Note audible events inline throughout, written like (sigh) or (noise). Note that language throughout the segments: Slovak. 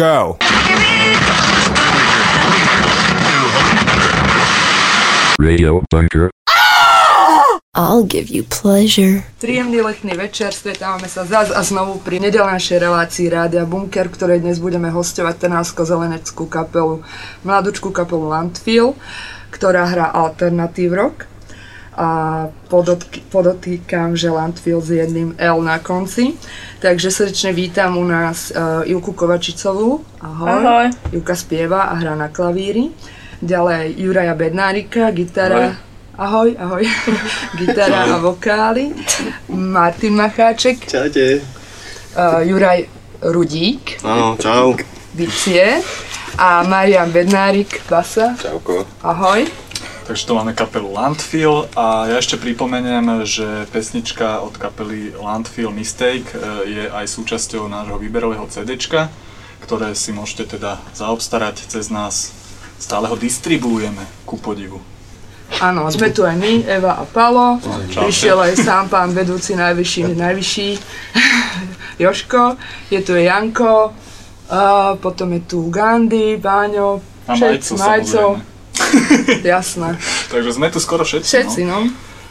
go. Radio Bunker. I'll give you pleasure. Príjemný letný večer, stretávame sa zás a znovu pri nedelnejšej relácii Rádia Bunker, ktorej dnes budeme hostovať Trnavsko-Zeleneckú kapelu, mladúčku kapelu Landfill, ktorá hrá alternatív rock. A podotk- podotýkam, že Landfill s jedným L na konci. Takže srdečne vítam u nás uh, Ilku Kovačicovú. Ahoj. Ahoj. Juka spieva a hrá na klavíri. Ďalej Juraja Bednárika, gitara. Ahoj, ahoj. (laughs) gitara a vokály. Martin Macháček, Čaute. uh, Juraj Rudík, Áno, čau. bicie a Marian Bednárik, basa. Čauko. Ahoj. Takže tu máme kapelu Landfill a ja ešte pripomeniem, že pesnička od kapely Landfill Mistake e, je aj súčasťou nášho výberového CDčka, ktoré si môžete teda zaobstarať cez nás. Stále ho distribuujeme, ku podivu. Áno, sme tu aj my, Eva a Palo. Čaute. Prišiel aj sám pán vedúci najvyšší, najvyšší (laughs) Joško. Je tu aj Janko. Potom je tu Gandhi, Báňo, A Majco. (laughs) Jasné. Takže sme tu skoro všetci, Všetci, no. no.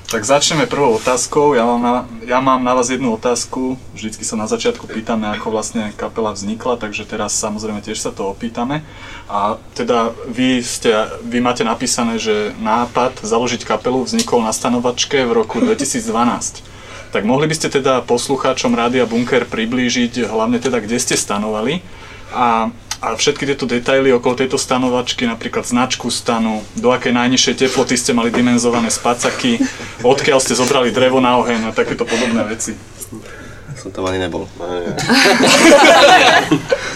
Tak začneme prvou otázkou. Ja mám, na, ja mám na vás jednu otázku. Vždycky sa na začiatku pýtame, ako vlastne kapela vznikla, takže teraz samozrejme tiež sa to opýtame. A teda vy, ste, vy máte napísané, že nápad založiť kapelu vznikol na stanovačke v roku (laughs) 2012. Tak mohli by ste teda poslucháčom Rádia Bunker priblížiť hlavne teda, kde ste stanovali a, a všetky tieto detaily okolo tejto stanovačky, napríklad značku stanu, do akej najnižšej teploty ste mali dimenzované spacaky, odkiaľ ste zobrali drevo na oheň a takéto podobné veci. Som tam ani nebol. (laughs)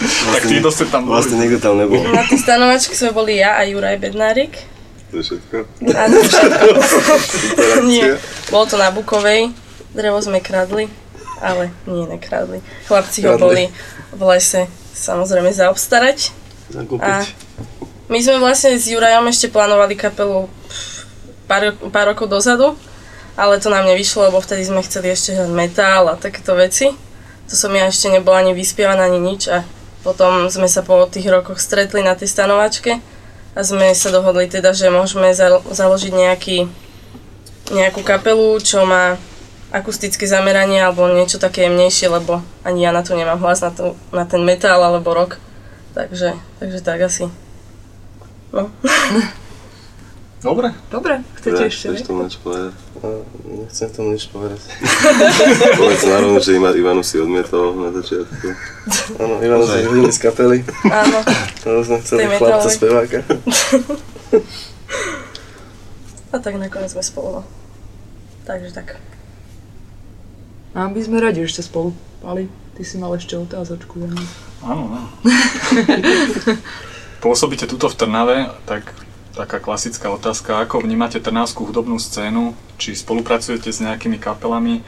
Tak títo ste tam boli. Vlastne nikto tam nebol. Na tej stanovačke sme boli ja a Juraj Bednárik. To je všetko. To všetko. nie. Bolo to na Bukovej. Drevo sme kradli, ale nie nekradli. Chlapci ho boli v lese samozrejme zaobstarať. Zakúpiť. A my sme vlastne s Jurajom ešte plánovali kapelu pár, pár rokov dozadu, ale to nám nevyšlo, lebo vtedy sme chceli ešte hrať metal a takéto veci. To som ja ešte nebola ani vyspievaná, ani nič a potom sme sa po tých rokoch stretli na tej stanovačke a sme sa dohodli teda, že môžeme za- založiť nejaký, nejakú kapelu, čo má akustické zameranie alebo niečo také jemnejšie, lebo ani ja na to nemám hlas, na, to, na ten metal alebo rock. Takže, takže tak asi. No. (laughs) Dobre, Dobre, chcete Ja, ešte? chceš tomu niečo povedať? A, nechcem tomu nič povedať. (laughs) Povedz na že Iva, Ivanu si odmietol na začiatku. Áno, Ivanu sme vyhodili z kapely. Áno, Lebo sme chceli chlapca speváka. (laughs) a tak nakoniec sme spolu. No. Takže tak. A my sme radi, že ste spolu. Pali, ty si mal ešte otázočku. Ja nie. áno, áno. (laughs) Pôsobíte tuto v Trnave, tak taká klasická otázka, ako vnímate trnavskú hudobnú scénu, či spolupracujete s nejakými kapelami, e,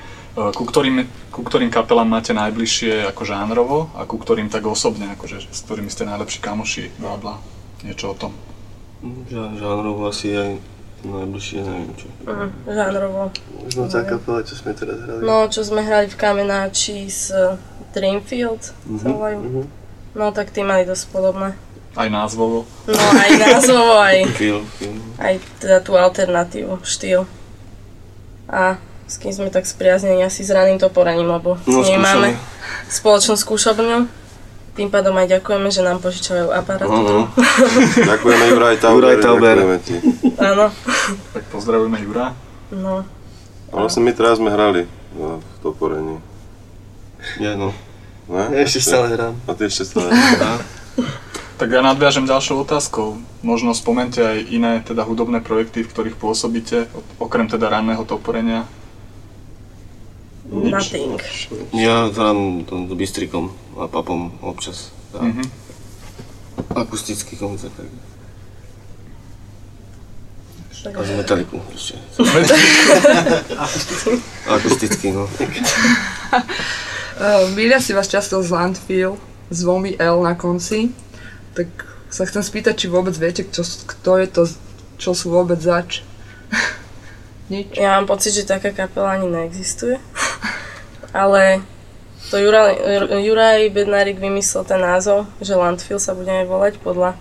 ku ktorým, ku ktorým kapelám máte najbližšie ako žánrovo a ku ktorým tak osobne, akože, s ktorými ste najlepší kamoši, bla bla, niečo o tom. Žá- Žánrovo asi aj najbližšie, neviem čo. Mhm, žánrovo. Možno tá kapela, čo sme teraz hrali. No, čo sme hrali v Kamenáči s eh, Dreamfield, sa volajú. Mhm. No, tak tí mali dosť podobné. Aj názvovo. No, aj názvovo, (laughs) aj, Feel, feel. aj teda tú alternatívu, štýl. A s kým sme tak spriaznení asi s raným toporením, lebo No, s ním máme spoločnú skúšobňu. Tým pádom aj ďakujeme, že nám požičajú aparatúru. (laughs) Áno. Ďakujeme Juraj Tauber. Juraj Tauber. Áno. Tak pozdravujeme Jura. No, A vlastne my teraz sme hrali no, v Toporení. Ja no. Ne? Ja ešte stále hrám. A ty ešte stále. (laughs) Tak ja nadviažem ďalšou otázkou. Možno spomente aj iné teda hudobné projekty, v ktorých pôsobíte, okrem teda ranného toporenia. Nothing. Ja hrám Bystrikom a papom občas. Tá. Mhm. Akustický koncert. Tak. A z Metaliku ešte. (laughs) Akustický, no. Uh, (laughs) Milia si vás často z Landfill s dvomi L na konci, tak sa chcem spýtať, či vôbec viete, čo, kto je to, čo sú vôbec zač. (laughs) Nič. ja mám pocit, že taká kapela ani neexistuje. Ale To Juraj, Juraj Bednárik vymyslel ten názov, že Landfill sa budeme volať podľa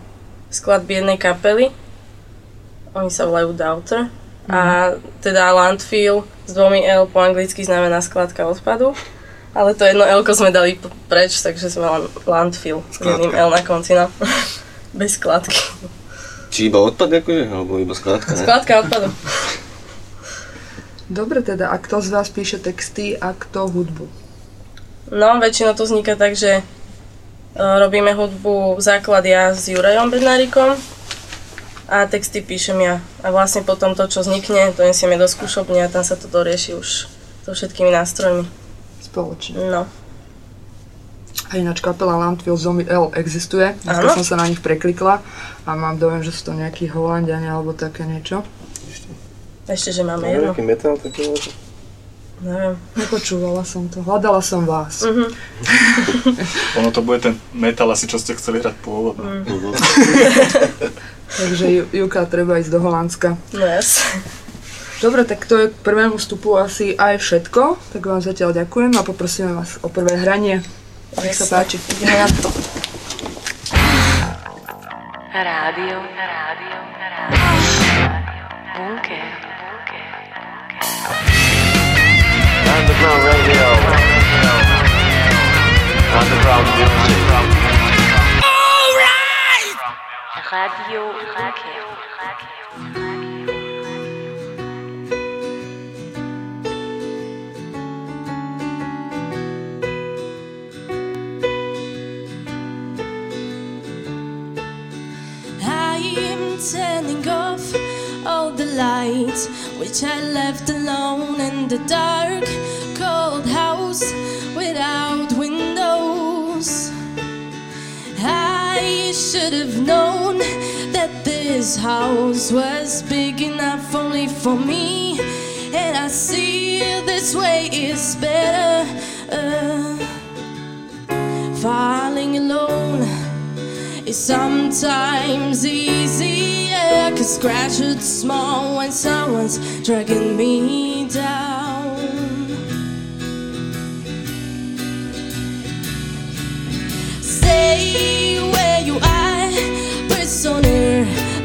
skladby jednej kapely. Oni sa volajú Doubter. A teda Landfill s dvomi L po anglicky znamená skladka odpadu. Ale to jedno L sme dali preč, takže sme len Landfill s jedným L na konci, no. (laughs) Bez skladky. Či iba odpad akože, alebo iba skladka, ne? Skladka odpadu. (laughs) Dobre teda, a kto z vás píše texty a kto hudbu? No, väčšinou to vzniká tak, že e, robíme hudbu základ ja s Jurajom Bednárikom a texty píšem ja. A vlastne potom to, čo vznikne, to nesieme do skúšobne a tam sa to dorieši už so všetkými nástrojmi. Spoločne. No. A ináč kapela Landfill Zombie L existuje. Dneska som sa na nich preklikla a mám dojem, že sú to nejakí Holandiania alebo také niečo. Ešte, že máme jedno. nejaký metal taký možno? Neviem. Nepočúvala som to. Hľadala som vás. Mhm. (laughs) Ono to bude ten metal asi, čo ste chceli hrať pôvodne. Mm. (laughs) Takže Ju- Juka, treba ísť do Holandska. No jas. Dobre, tak to je k prvému vstupu asi aj všetko. Tak vám zatiaľ ďakujem a poprosíme vás o prvé hranie. Nech sa páči. Ideme na to. Radio, radio, radio. Bunker. Underground music. Radio, radio. I'm turning off all the lights which I left alone in the dark, cold house without windows. I should have known that this house was big enough only for me, and I see this way is better. Uh, falling alone is sometimes easier Cause it's small when someone's dragging me down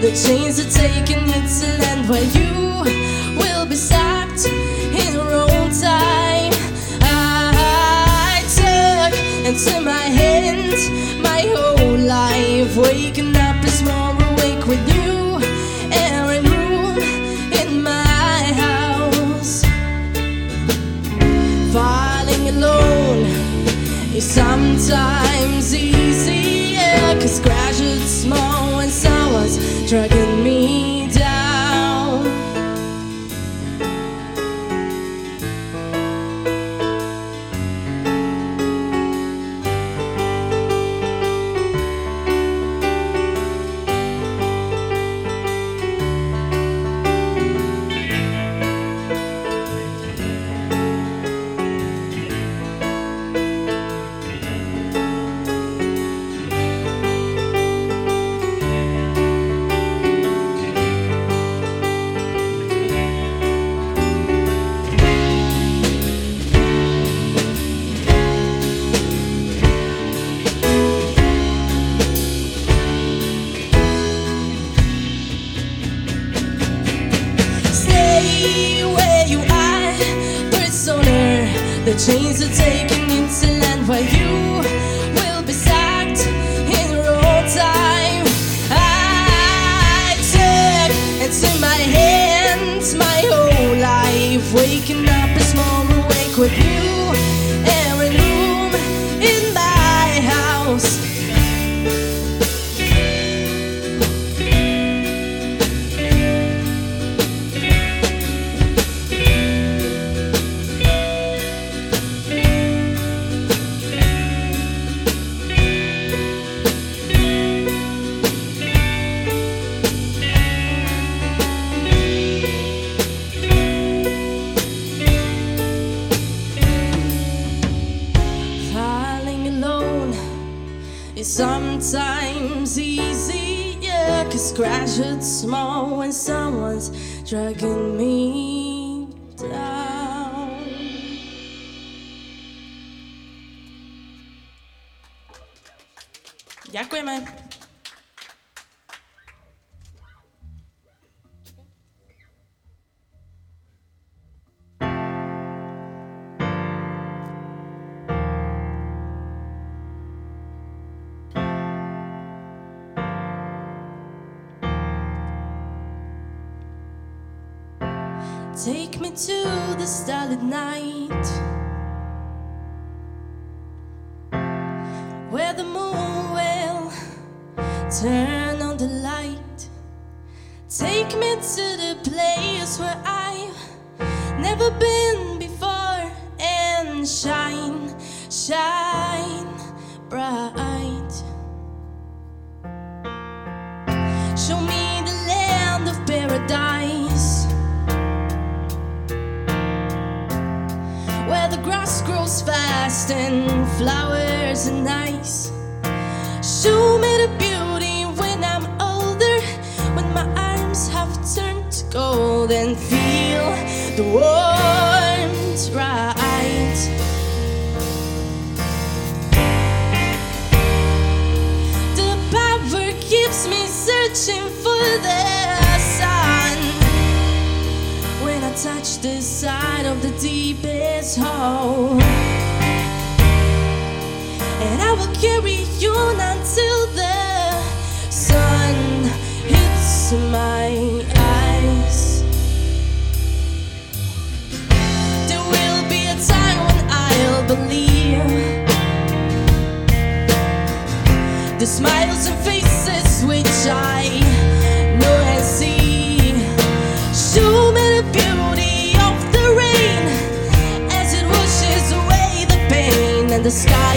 The chains are taking you to land where you will be stopped in your own time. I took into my hands my whole life Waking up is more awake with you Every room in my house. Falling alone is sometimes struggle. Small when someone's dragging me to the starlit night. Where the moon will turn on the light. Take me to the place where I smiles and faces which I know and see. Show me the beauty of the rain as it washes away the pain and the sky.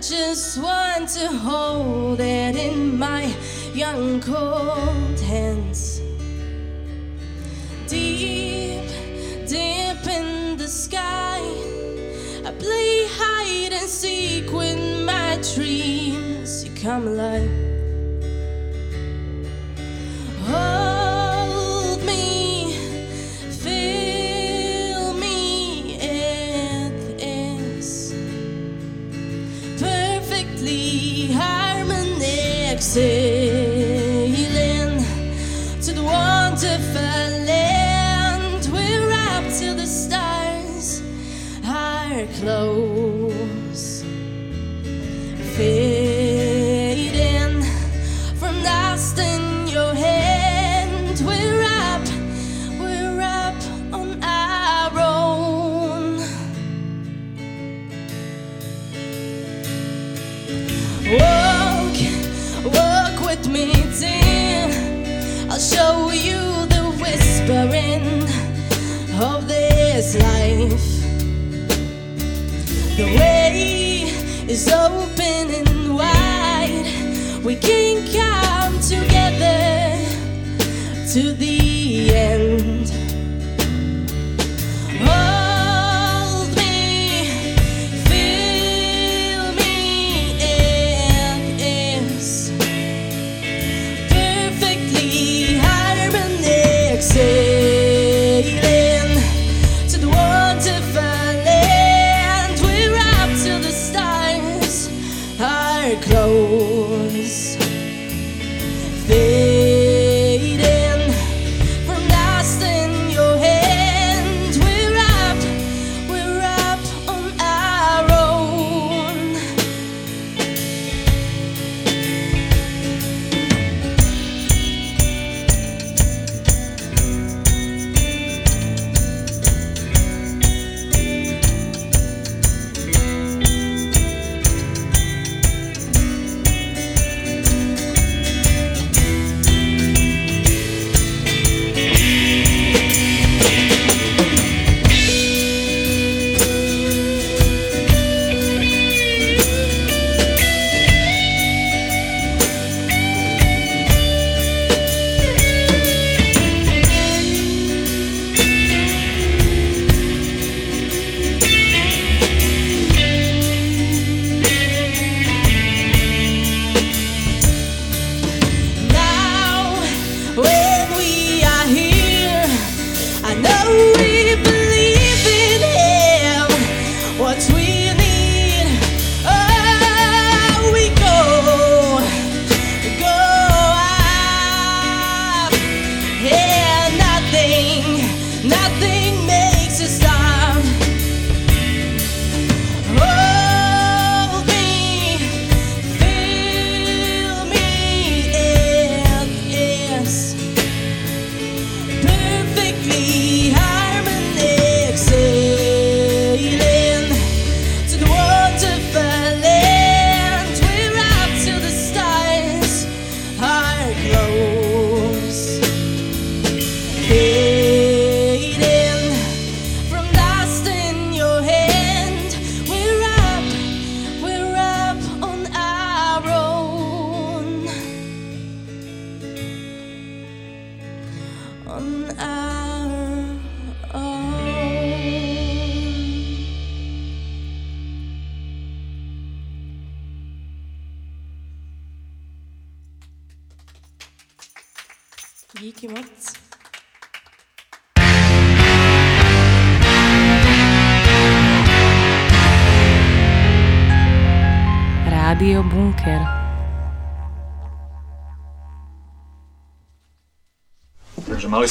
just want to hold it in my young cold hands. Deep, deep in the sky, I play hide and seek with my dreams. You come alive.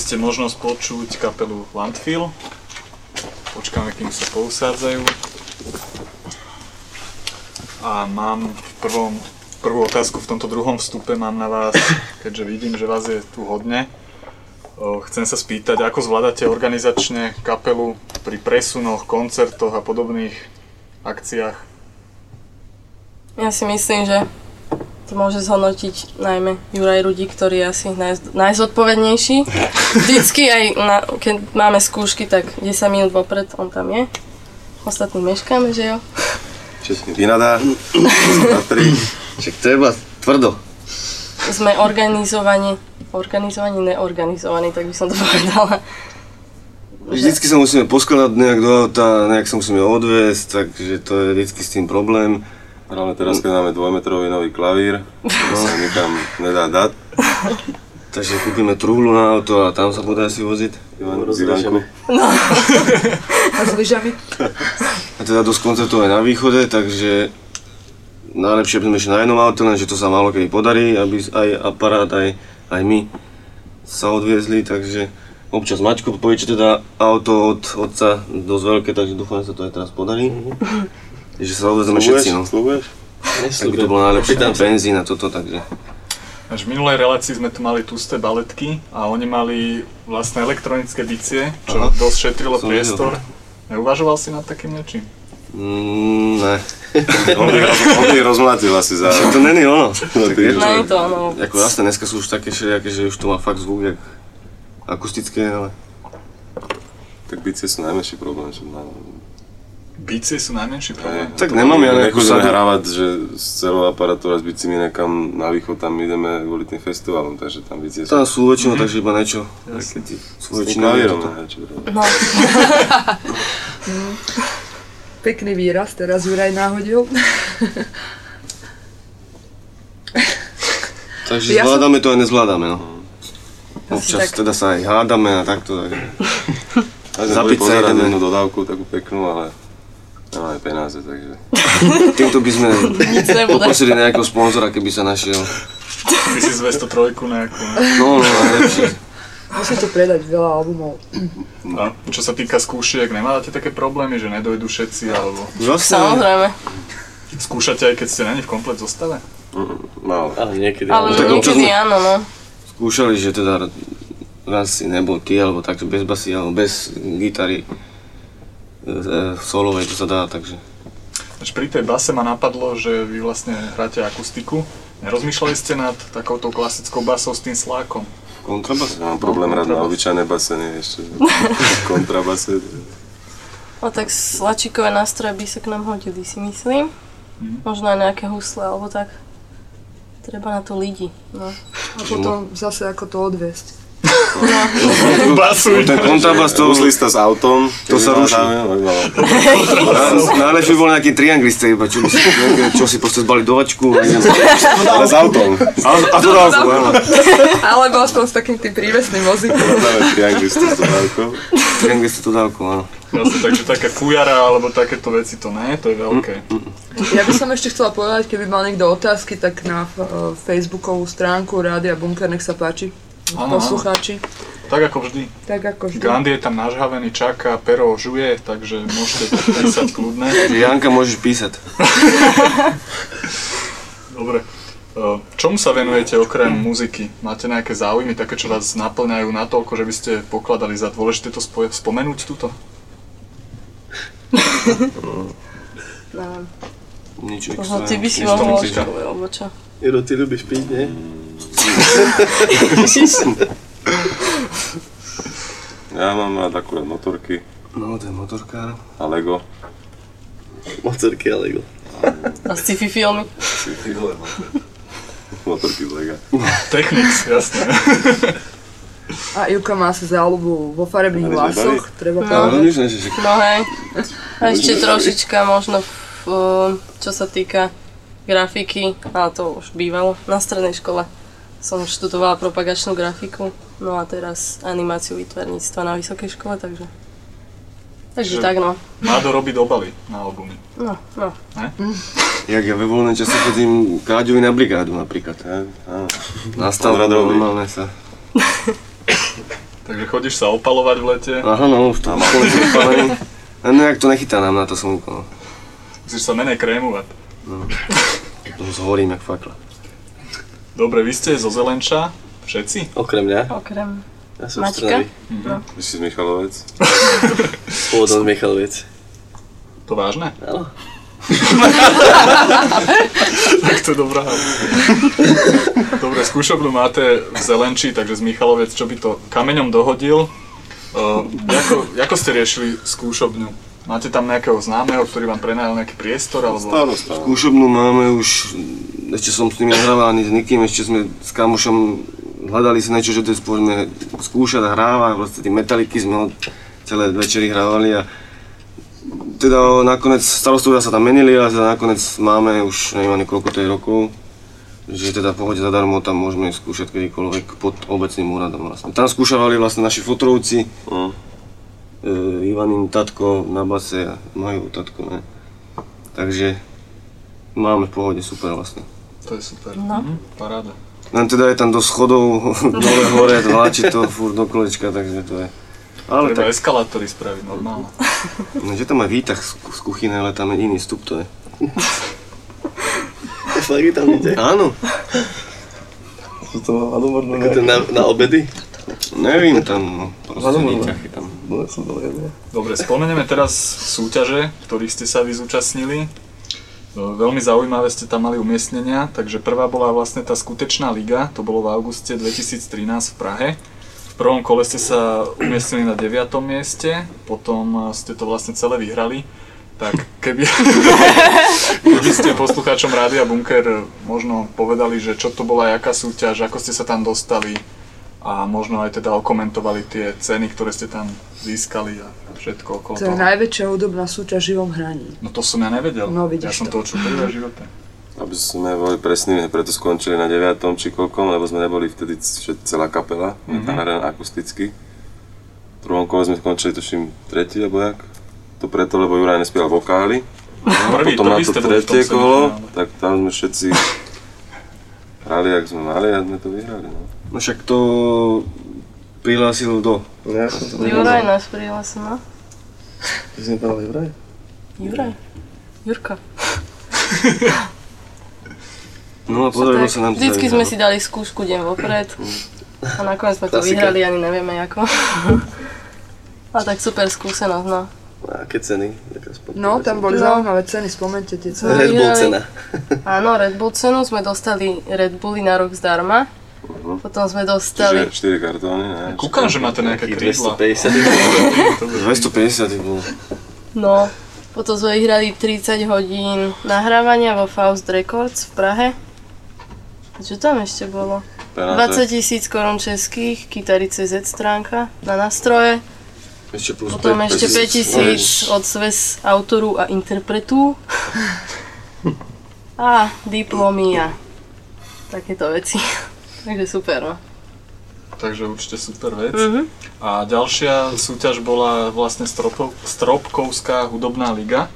Ste možnosť počuť kapelu Landfill. Počkáme, kým sa pousádzajú. A mám prvom, prvú otázku v tomto druhom vstupe mám na vás, keďže vidím, že vás je tu hodne. Chcem sa spýtať, ako zvládate organizačne kapelu pri presunoch, koncertoch a podobných akciách? Ja si myslím, že to môže zhodnotiť najmä Juraj Rudi, ktorý je asi naj, najzodpovednejší. Vždycky aj na, keď máme skúšky, tak 10 minút vopred on tam je. Ostatní meškáme, že jo? Mi vynadá? Však treba tvrdo. Sme organizovaní, organizovaní, neorganizovaní, tak by som to (laughs) povedala. Vždycky sa musíme poskladať nejak do auta, nejak sa musíme odviesť, takže to je vždycky s tým problém. Hlavne teraz, keď máme dvojmetrový nový klavír, to sa nikam nedá dať. Takže kúpime truhlu na auto a tam sa bude asi voziť. Ivan, z Ivanku. A s lyžami. A teda dosť koncertov aj na východe, takže najlepšie by sme išli na jednom aute, lenže to sa málo kedy podarí, aby aj aparát, aj, aj my sa odviezli, takže občas Maťko povie, že teda auto od otca dosť veľké, takže dúfam, že sa to aj teraz podarí. Že sa odvezeme všetci, no. Slúbuješ? Tak by to bolo najlepšie, ten benzín a toto, takže. Až v minulej relácii sme tu mali tusté baletky a oni mali vlastné elektronické bicie, čo Aha. dosť šetrilo Som priestor. Neuvažoval si nad takým niečím? Mm, ne. (laughs) On by, roz, on by rozmlátil asi za... To není ono. (laughs) Tak je to, No je to ono. ako jasné, dneska sú už také všelijaké, že už to má fakt zvuk, jak akustické, ale Tak bicie sú najmenší problém, že má... Bicie sú najmenší problém. tak nemám ja nejakú sadu. hrávať, že s celou aparatúrou s bicimi nekam na východ, tam ideme kvôli tým festivalom, takže tam bicie sú... Tam sú väčšinou, takže iba niečo. Tí- Sú väčšinou toto. No, (laughs) Pekný výraz, teraz Juraj náhodil. Takže Ja som- zvládame to aj nezvládame, no. Občas tak. teda sa aj hádame a takto. Tak. (laughs) Ja sme Za boli pizza pozerať ideme. jednu dodávku, takú peknú, ale nemáme peniaze, takže... (laughs) Týmto by sme poprosili nejakého sponzora, keby sa našiel. 1203 nejakú. No, no, najlepšie. Musíte predať veľa albumov. A čo sa týka skúšiek, nemáte také problémy, že nedojdu všetci, alebo Vlastne, samozrejme. skúšate aj keď ste není v komplet zostave? Málo. Ale niekedy. Ale tak občas niekedy áno, no. skúšali, že teda raz si nebol ty, alebo takto bez basy, alebo bez gitary e, solovej, to sa dá, takže Až pri tej base ma napadlo, že vy vlastne hráte akustiku. Nerozmýšľali ste nad takouto klasickou basou s tým slákom? kontrabas. Mám problém hrať na obyčajné base, nie ešte (laughs) kontrabase. No tak slačikové nástroje by sa k nám hodili, si myslím. Možno aj nejaké husle, alebo tak. Treba na to lidi, no. A potom zase ako to odviesť. Basu! Ten kontrabas to, Huslista s autom. To sa ruší. najlepšie by bol nejaký trianglista iba, čo, by si, čo si proste zbali do vačku a idem. Ale s autom. A, a to dálku, áno. Alebo aspoň s takým tým prívesným vozíkom. Dáme trianglistu s dodávkou. Trianglista to dálku, áno. Jasne, takže také fujara alebo takéto veci to nie, to je veľké. Ja by som ešte chcela povedať, keby mal niekto otázky, tak na uh, facebookovú stránku Rádia Bunker, nech sa páči. Poslucháči. Tak ako vždy. Tak ako vždy. Gandhi je tam nažhavený, čaká, pero žuje, takže môžete písať (laughs) kľudne. Janka, môžeš písať. (laughs) Dobre. E, Čomu sa venujete okrem muziky? Máte nejaké záujmy, také, čo vás naplňajú natoľko, že by ste pokladali za dôležité to spo- spomenúť tuto? (laughs) Neviem. Nič Možno ty by si mohol alebo čo? Juro, ty ľubíš piť, nie? Ja mám rád akurát motorky No, to je motorkár. a Lego. Motorky a Lego. A sci-fi filmy? Motorky z Lega. Technics, jasné. A Ivka má sa záľubu vo farebných vlasoch, treba No. Povedať. že No hej. A ešte trošička možno, v, čo sa týka grafiky, ale to už bývalo na strednej škole. Som študovala propagačnú grafiku, no a teraz animáciu výtvarníctva na vysokej škole, takže... Takže Že- tak no. Mádo robiť obaly na albumy. No, no. jak ja ve voľnom čase chodím Káďovi na brigádu napríklad. Áno. Na Podradový. normálne sa. (laughs) Takže chodíš sa opalovať v lete, Aha, no, už to konečne odpálený. A nejak to nechytá nám na to slnko, no. musíš sa menej krémovať. To zhorím jak fakla. Dobre, vy ste zo Zelenča, všetci? Okrem mňa. Okrem Ja som Maťka? Maťka? Vy si z Michalovec. (laughs) Pôvodom z Michaloviec. To vážne? Áno. (laughs) tak to je dobrá. Dobre, skúšobňu máte v Zelenči, takže z Michalovec, čo by to kameňom dohodil. Uh, ako, ako ste riešili skúšobňu? Máte tam nejakého známeho, ktorý vám prenajal nejaký priestor? Alebo... Starosta. Skúšobnú máme už, ešte som s nimi nehrával ani s nikým, ešte sme s kamošom hľadali si niečo, že to poďme skúšať a hrávať, proste tie metaliky sme celé večery hrávali a teda nakoniec starostovia sa tam menili a teda nakoniec máme už neviem ani koľko to je rokov, že teda pohode zadarmo tam môžeme skúšať kedykoľvek pod obecným úradom vlastne. Tam skúšavali vlastne naši fotrovci, Mm. E, Ivanin tatko na base a majú tatko, ne. Takže máme v pohode super vlastne. To je super. No. Mhm, paráda. Len teda je tam do schodov, (laughs) dole hore, vláči to furt do kolečka, takže to je. Ale Treba tak, eskalátory spraviť normálne. (laughs) no, že tam aj výtah z, z kuchyne, ale tam je iný stup to je. (laughs) Fakt je tam ide. Áno, to to na, na obedy? nevím tam, no, proste výtah je tam. No, som dole. Dobre, spomenieme teraz súťaže, ktorých ste sa vy zúčastnili. No, Veľmi zaujímavé ste tam mali umiestnenia, takže prvá bola vlastne tá skutečná liga, to bolo v auguste 2013 v Prahe. V prvom kole ste sa umiestnili na 9. mieste, potom ste to vlastne celé vyhrali. Tak keby, (laughs) keby ste poslucháčom Rádia Bunker možno povedali, že čo to bola, jaká súťaž, ako ste sa tam dostali a možno aj teda okomentovali tie ceny, ktoré ste tam získali a všetko okolo To je toho. najväčšia hudobná súťaž v živom hraní. No to som ja nevedel. No, ja vidíš som to. to počul prvý v živote. Aby sme boli presní, preto skončili na 9. či koľkom, lebo sme neboli vtedy celá kapela, mm-hmm. tam hrané akusticky. V prvom kole sme skončili, tuším, tretí, alebo jak? To preto, lebo Juraj nespieval vokály. A Prvý, potom na to tretie kolo, tak tam sme všetci hrali, jak sme mali a sme to vyhrali. No. No však to prihlásil do. Ja som to Juraj nás prihlásil, no. Ty si mi povedal Juraj? Juraj. Jurka. No a podarilo sa nám to Vždycky sme no. si dali skúšku deň vopred. A nakoniec sme to vyhrali, ani nevieme ako. (laughs) A tak super skúsenosť, no. A aké ceny? No, tam boli No. zaujímavé ceny, spomente tie ceny. Red Bull cena. Áno, Red Bull cenu sme dostali Red Bully na rok zdarma. Potom sme dostali... Čiže 4 kartóny, ne? Kúkam, že máte nejaké krídla. 250. 250 bolo. No, potom sme vyhrali 30 hodín nahrávania vo Faust Records v Prahe. A čo tam ešte bolo? 20 tisíc korún českých, kytary CZ stránka na nástroje. Ešte plus Potom 5 ešte 5 tisíc od Sves autoru a interpretu. (laughs) A diplomy a takéto veci. Takže super, no. Takže určite super vec. Mhm. A ďalšia súťaž bola vlastne Stropov, Stropkovská hudobná liga,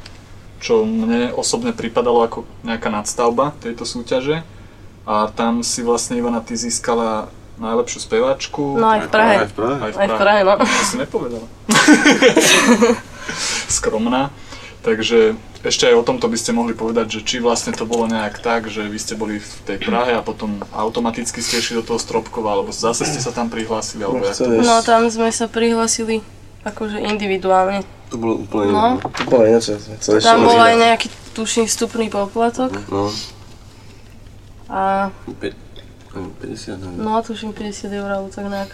čo mne osobne pripadalo ako nejaká nadstavba tejto súťaže. A tam si vlastne Ivana, ty získala najlepšiu speváčku. No aj v Prahe. Aj v Prahe. Aj v Aj v Prahe, no. To si nepovedala. (laughs) Skromná. Takže ešte aj o tomto by ste mohli povedať, že či vlastne to bolo nejak tak, že vy ste boli v tej Prahe a potom automaticky ste išli do toho Stropkova, alebo zase ste sa tam prihlásili, alebo jak to? No tam sme sa prihlasili akože individuálne. To bolo úplne No. iné. To ešte Tam bol aj nejaký tuším vstupný poplatok. No, A pe- neviem, 50, neviem. no tuším 50 eur alebo tak nejak.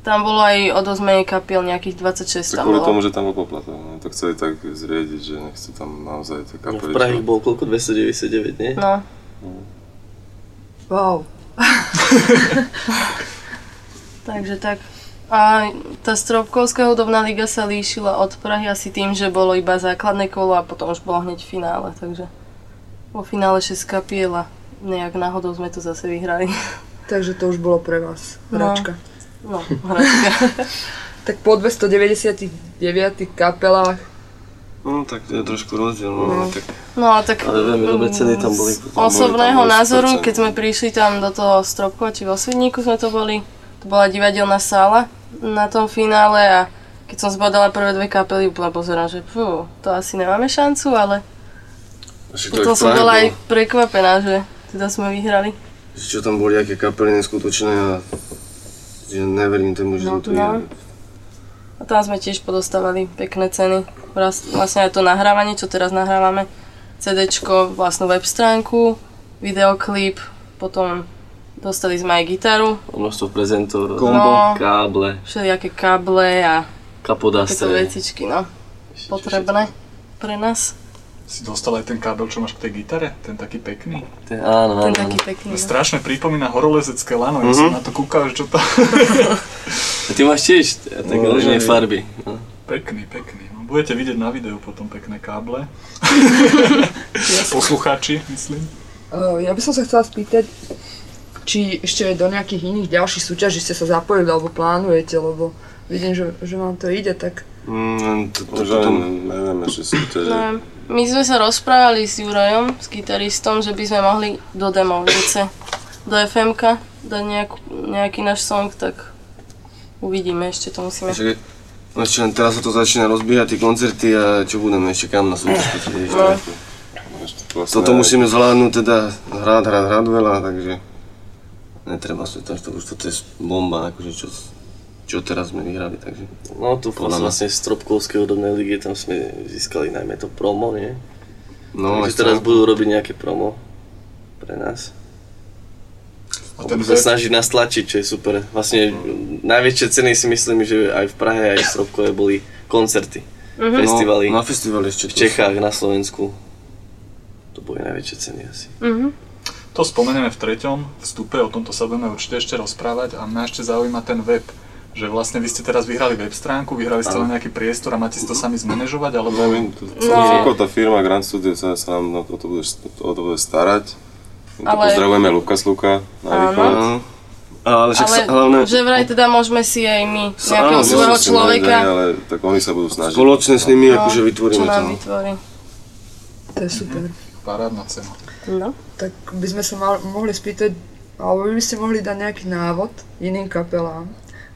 Tam bolo aj o dosť menej kapiel, nejakých 26 Tak tam kvôli bolo. tomu, že tam bol poplatok. No, to chceli tak zriediť, že nechcú tam naozaj tie No, kapely. v Prahe bolo koľko? 299, nie? No, Wow. (laughs) takže tak. A tá Stropkovská hudobná liga sa líšila od Prahy asi tým, že bolo iba základné kolo a potom už bolo hneď finále, takže vo finále 6 kapiel a nejak náhodou sme to zase vyhrali. Takže to už bolo pre vás. No. Hračka. No, hračka. (laughs) Tak po 299 kapelách No tak to je trošku rozdiel, no, No. ale tak No a tak Ale veľmi dobré ceny tam boli. z osobného boli super názoru, keď sme prišli tam do toho Stropkova, či vo Svidníku sme to boli, to bola divadelná sála na tom finále a keď som zbadala prvé dve kapely, úplne pozerám, že fú, to asi nemáme šancu, ale potom som bola aj bolo. prekvapená, že teda sme vyhrali. Čo tam boli, aké kapely neskutočné a že neverím tomu, že No, to no. vyhrali. A tam sme tiež podostávali pekné ceny. Vlastne aj to nahrávanie, čo teraz nahrávame, CDčko, vlastnú web stránku, videoklip, potom dostali sme aj gitaru, Množstvo prezentov, No. káble, všelijaké káble a takéto kapodastre. vecičky, no, potrebné pre nás. Si dostal aj ten kábel, čo máš k tej gitare? Ten taký pekný? Ten- Áno, Ten áno. taký pekný. No. Strašne pripomína horolezecké lano, ja som na to kúkal, že čo to... (laughs) A ty máš tiež tak No, rôzne že- farby. No. Pekný, pekný. No, budete vidieť na videu potom pekné káble. (laughs) Poslucháči, myslím. Uh, ja by som sa chcela spýtať, či ešte do nejakých iných ďalších súťaží ste sa zapojili alebo plánujete, lebo vidím, že, že vám to ide, tak Mm, to, to, Možno potom, neviem ešte súťaže. My sme sa rozprávali s Jurajom, s gitaristom, že by sme mohli do demovnice, do FMK dať nejakú, nejaký náš song, tak uvidíme, ešte to musíme. no ešte len teraz sa to začína rozbíjať, tie koncerty a čo budeme ešte kam na súťaž (laughs) potrebuješ. No. Ešte vlastne Toto aj- musíme zvládnuť teda hrať, hrať, hrať veľa, takže netreba sa to, to už toto je bomba, akože čo, čo teraz sme vyhrali, takže No tu vlastne z Stropkovskej hudobnej ligy tam sme získali najmä to promo, nie? No, Takže teraz budú robiť nejaké promo pre nás. A ten sa snažiť nás tlačiť, čo je super. Vlastne najväčšie ceny si myslím, že aj v Prahe, aj v Stropkove boli koncerty, festivaly. No, na festivali ešte. v Čechách, na Slovensku. To boli najväčšie ceny asi. To spomenieme v treťom vstupe, o tomto sa budeme určite ešte rozprávať a mňa ešte zaujíma ten web. Že vlastne vy ste teraz vyhrali web stránku, vyhrali ste len nejaký priestor a máte si to sami zmanéžovať, alebo... Neviem, to, no. tá firma Grand Studio sa, sa nám no, o, to bude, o to bude starať. To Ale- pozdravujeme Lukas Luka na východ. No. Ale však Ale sa, hlavne že vraj teda môžeme si aj my nejakého svojho človeka, nájsť, Ale tak oni sa budú snažiť. spoločne s nimi No, akože čo vytvoríme to. nám no. vytvorí. To je super. Parádna cena. No. Tak by sme sa mal, mohli spýtať, alebo by ste mohli dať nejaký návod iným kapelám,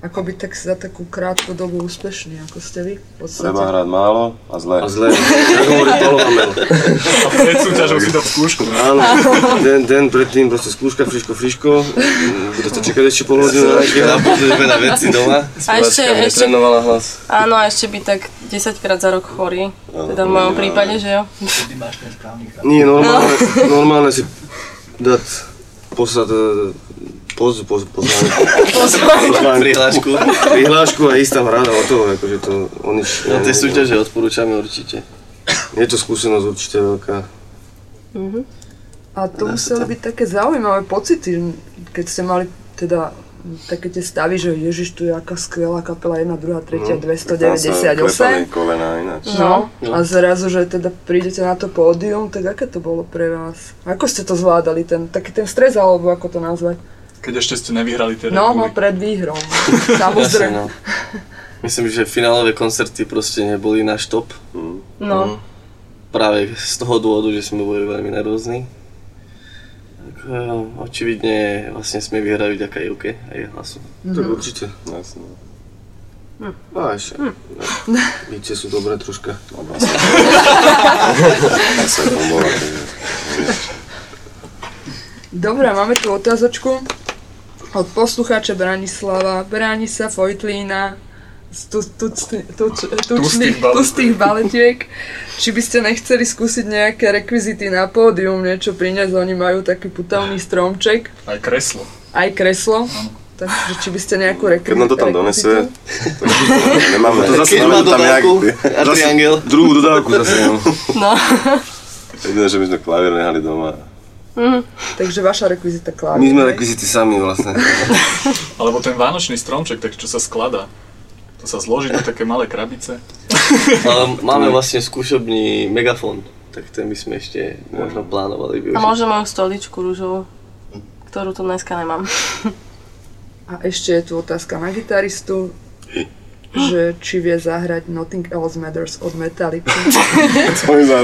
ako byť tak za takú krátku dobu úspešný, ako ste vy. Treba hrať málo a zle. A zle, ako hovorí Paolo Hamel. A pred súťažou si dať skúšku. Áno, den, den predtým proste skúška, friško, friško. Bude to čakať ešte pol hodinu na nejaké na veci doma. A ešte, ešte, hlas. áno, a ešte byť tak 10 krát za rok chorý. Teda v mojom prípade, že jo? Nie, normálne, normálne si dať poslať poz, poz, pozvánku. Prihlášku. Prihlášku a ísť tam hrať a o to, akože to o nič. Na tej súťaže odporúčame určite. Je to skúsenosť určite veľká. A to museli byť také zaujímavé pocity, keď ste mali teda také tie stavy, že Ježiš, tu je aká skvelá kapela, 1, 2, 3, Tam sa klepali 298. kolena ináč. No, a zrazu, že teda prídete na to pódium, tak aké to bolo pre vás? Ako ste to zvládali, ten, taký ten stres, alebo ako to nazvať? Keď ešte ste nevyhrali tie No, no, pred výhrom. Jasne, (laughs) Samozrejme. no. Myslím, že finálové koncerty proste neboli náš top. No. Práve z toho dôvodu, že sme boli veľmi nervózni. Tak eh, očividne vlastne sme vyhrali vďaka Juke a jej hlasu. Tak určite. Jasne. A ešte. Více sú dobré troška. Bola, (laughs) takže... Dobre, máme tu otázočku od poslucháča Branislava. Bráni sa Fojtlína z tu- tučných- Tustých baletiek. Či by ste nechceli skúsiť nejaké rekvizity na pódium, niečo priniesť, oni majú taký putovný stromček, Aj kreslo. aj kreslo. Takže či by ste nejakú rekvizitu... Keď nám to tam donese, tak nemáme, To zase Keď nemáme má tam jak, dodávku a triangel. Druhú dodávku zase, no. No. (laughs) jediné, že my sme klavír nehali doma. Takže vaša rekvizita klavír. My sme rekvizity sami vlastne. (laughs) Alebo ten vánočný stromček, tak čo sa skladá. To sa zloží do také malé krabice. (laughs) Ale máme vlastne skúšobný megafón, tak ten by sme ešte možno plánovali A využiť. možno moju stoličku rúžovú, ktorú tu dneska nemám. A ešte je tu otázka na gitaristu, (laughs) že či vie zahrať Nothing Else Matters od Metallica.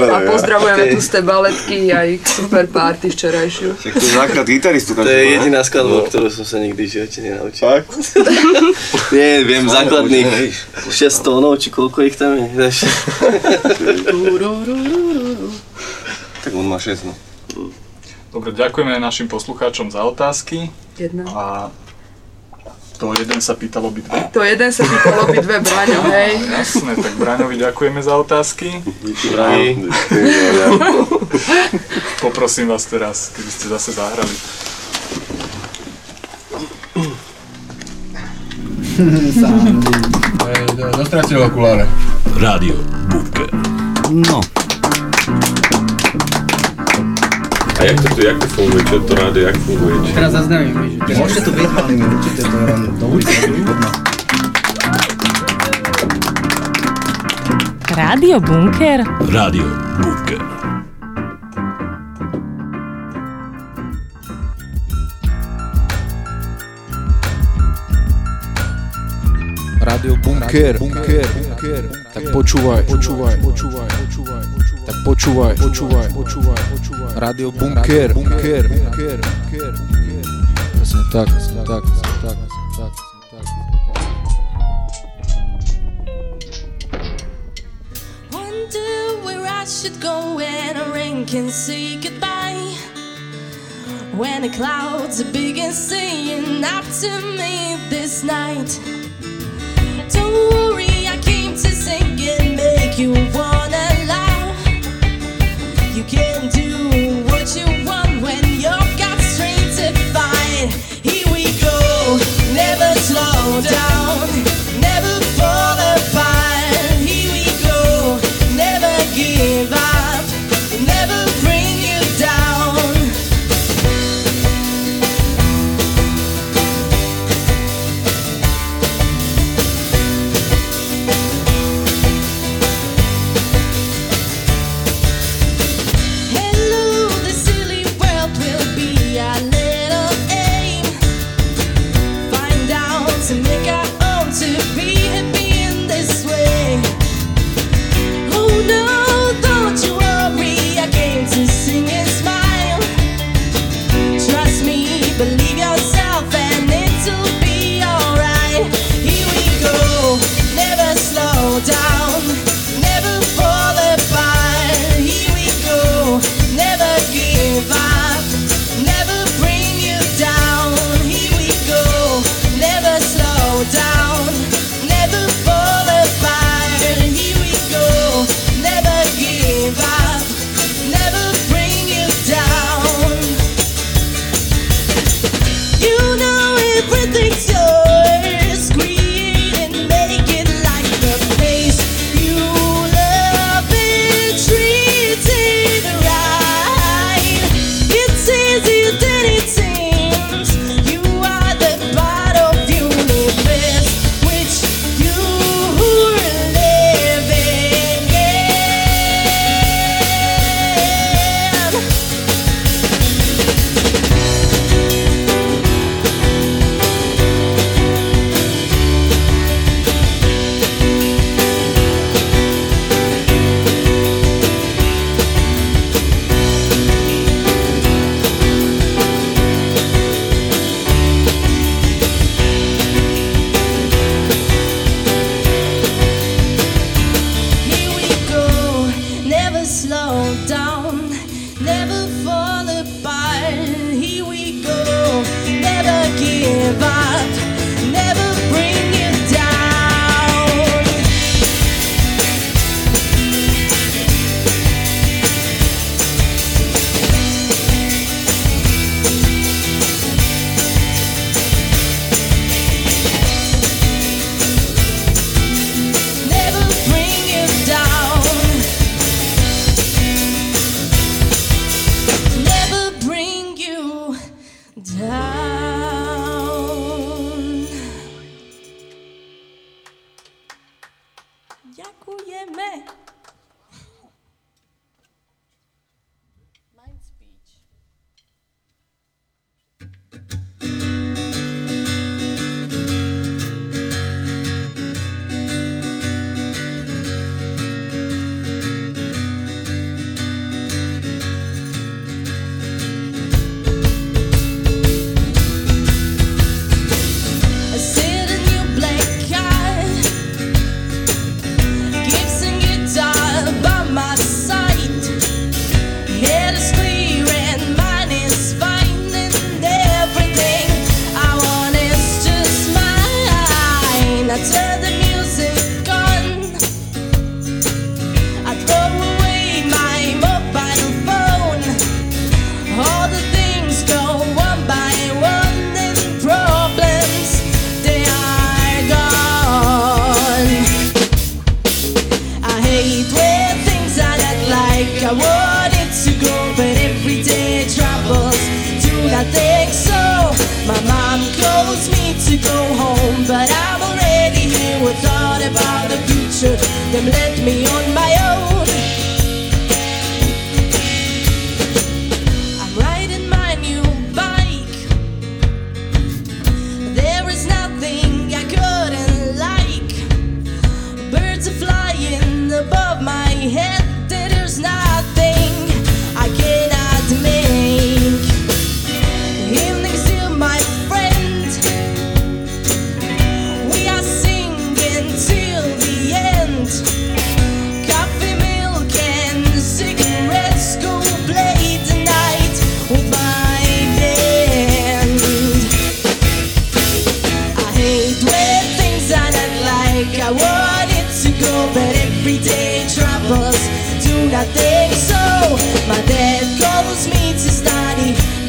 A pozdravujeme tu z tej baletky a ich super party včerajšiu. Však to je základ gitaristu. To je jediná skladba, ktorú som sa nikdy v živote nenaučil. Fakt? (laughs) Nie, viem základných 6 tónov, či koľko ich tam je. (laughs) Tak on má 6, no. Dobre, ďakujeme našim poslucháčom za otázky. Jedna. A to jeden sa pýtal obidve. To jeden sa pýtal obidve Braňo, hej. Jasné, tak Braňovi ďakujeme za otázky. Brani. Poprosím vás teraz, keby ste zase zahrali. Dostratil okuláre. Radio Bunker. No. A jak to tu, jak to funguje? Čo to rádio, jak funguje? Či- Teraz zaznamím, že môžete to byť, ale my určite to len do ulice. Rádio Bunker? Radio Bunker. Rádio Bunker. Bunker. Bunker. Tak počúvaj, počúvaj, počúvaj, počúvaj, počúvaj. Tak počúvaj, počúvaj, počúvaj, počúvaj. Rádio Bunker. Bunker. Bunker. Bunker. Presne tak, presne tak, presne tak, presne tak, presne tak. Wonder where I should go when a rain can say goodbye. When the clouds are big and saying after me this night. Don't worry, I came to sing and make you wanna down.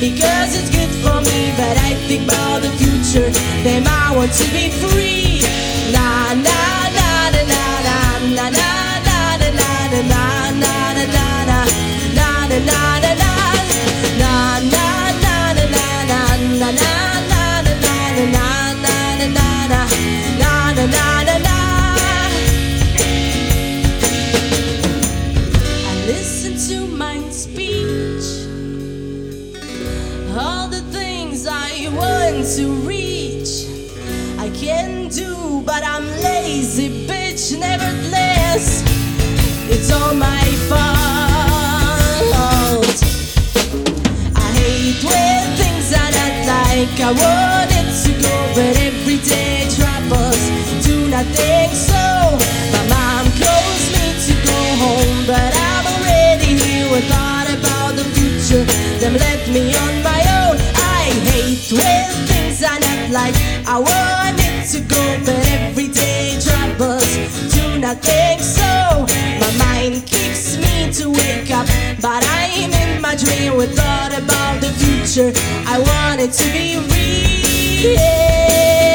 because it's good for me. But I think about the future, then I want to be free. Nah, nah. to reach. I can do, but I'm lazy, bitch. Nevertheless, it's all my fault. I hate when things are not like I wanted to go, but everyday troubles do not think so. My mom calls me to go home, but I'm already here. I thought about the future, then left me on my own. I hate when life. I wanted to go, but everyday troubles do not think so. My mind kicks me to wake up, but I'm in my dream with thought about the future. I wanted to be real.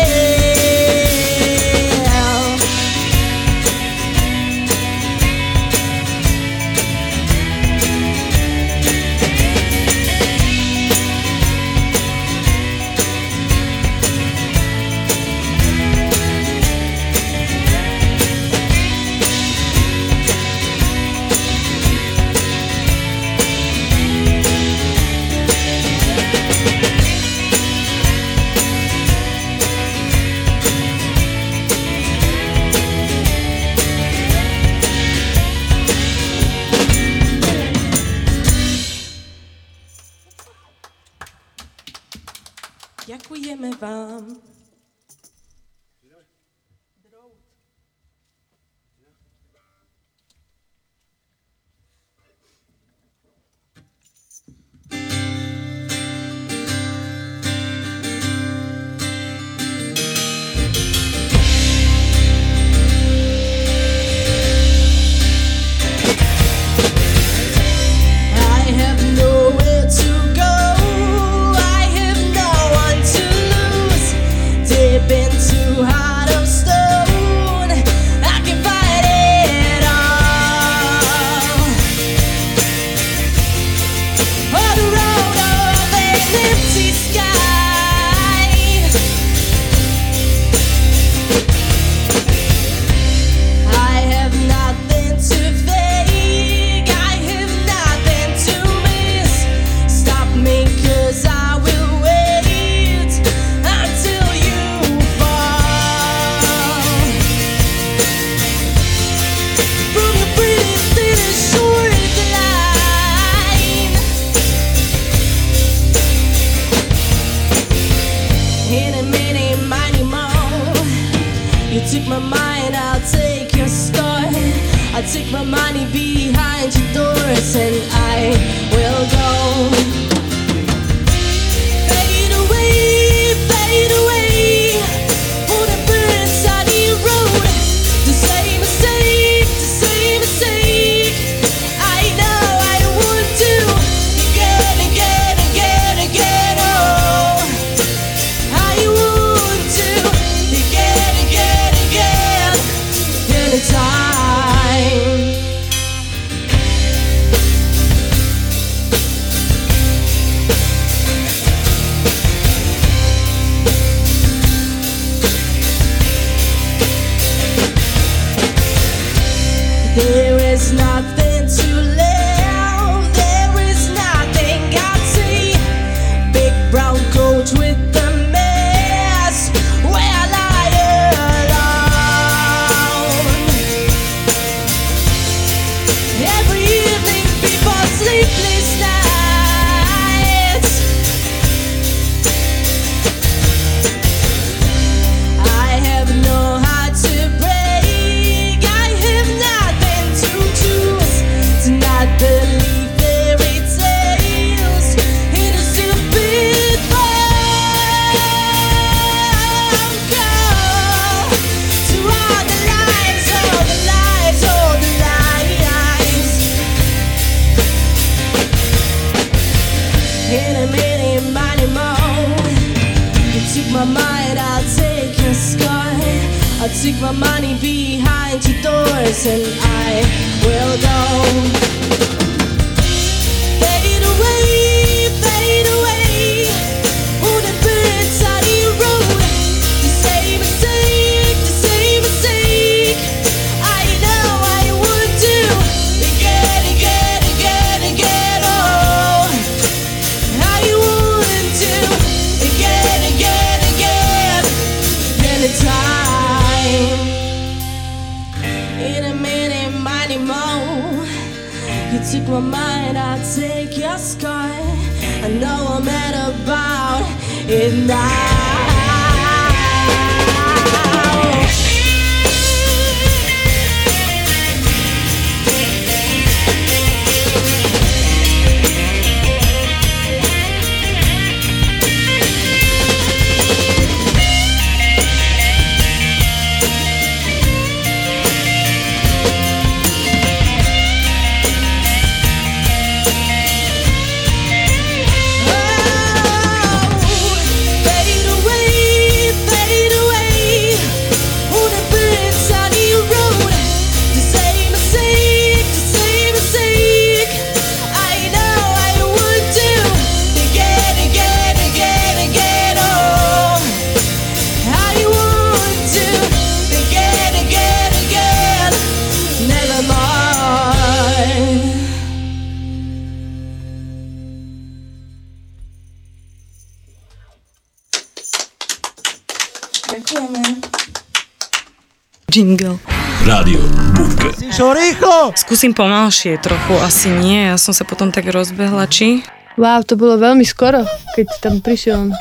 Skúsim pomalšie trochu, asi nie. Ja som sa potom tak rozbehla, či? Wow, to bolo veľmi skoro, keď tam prišiel.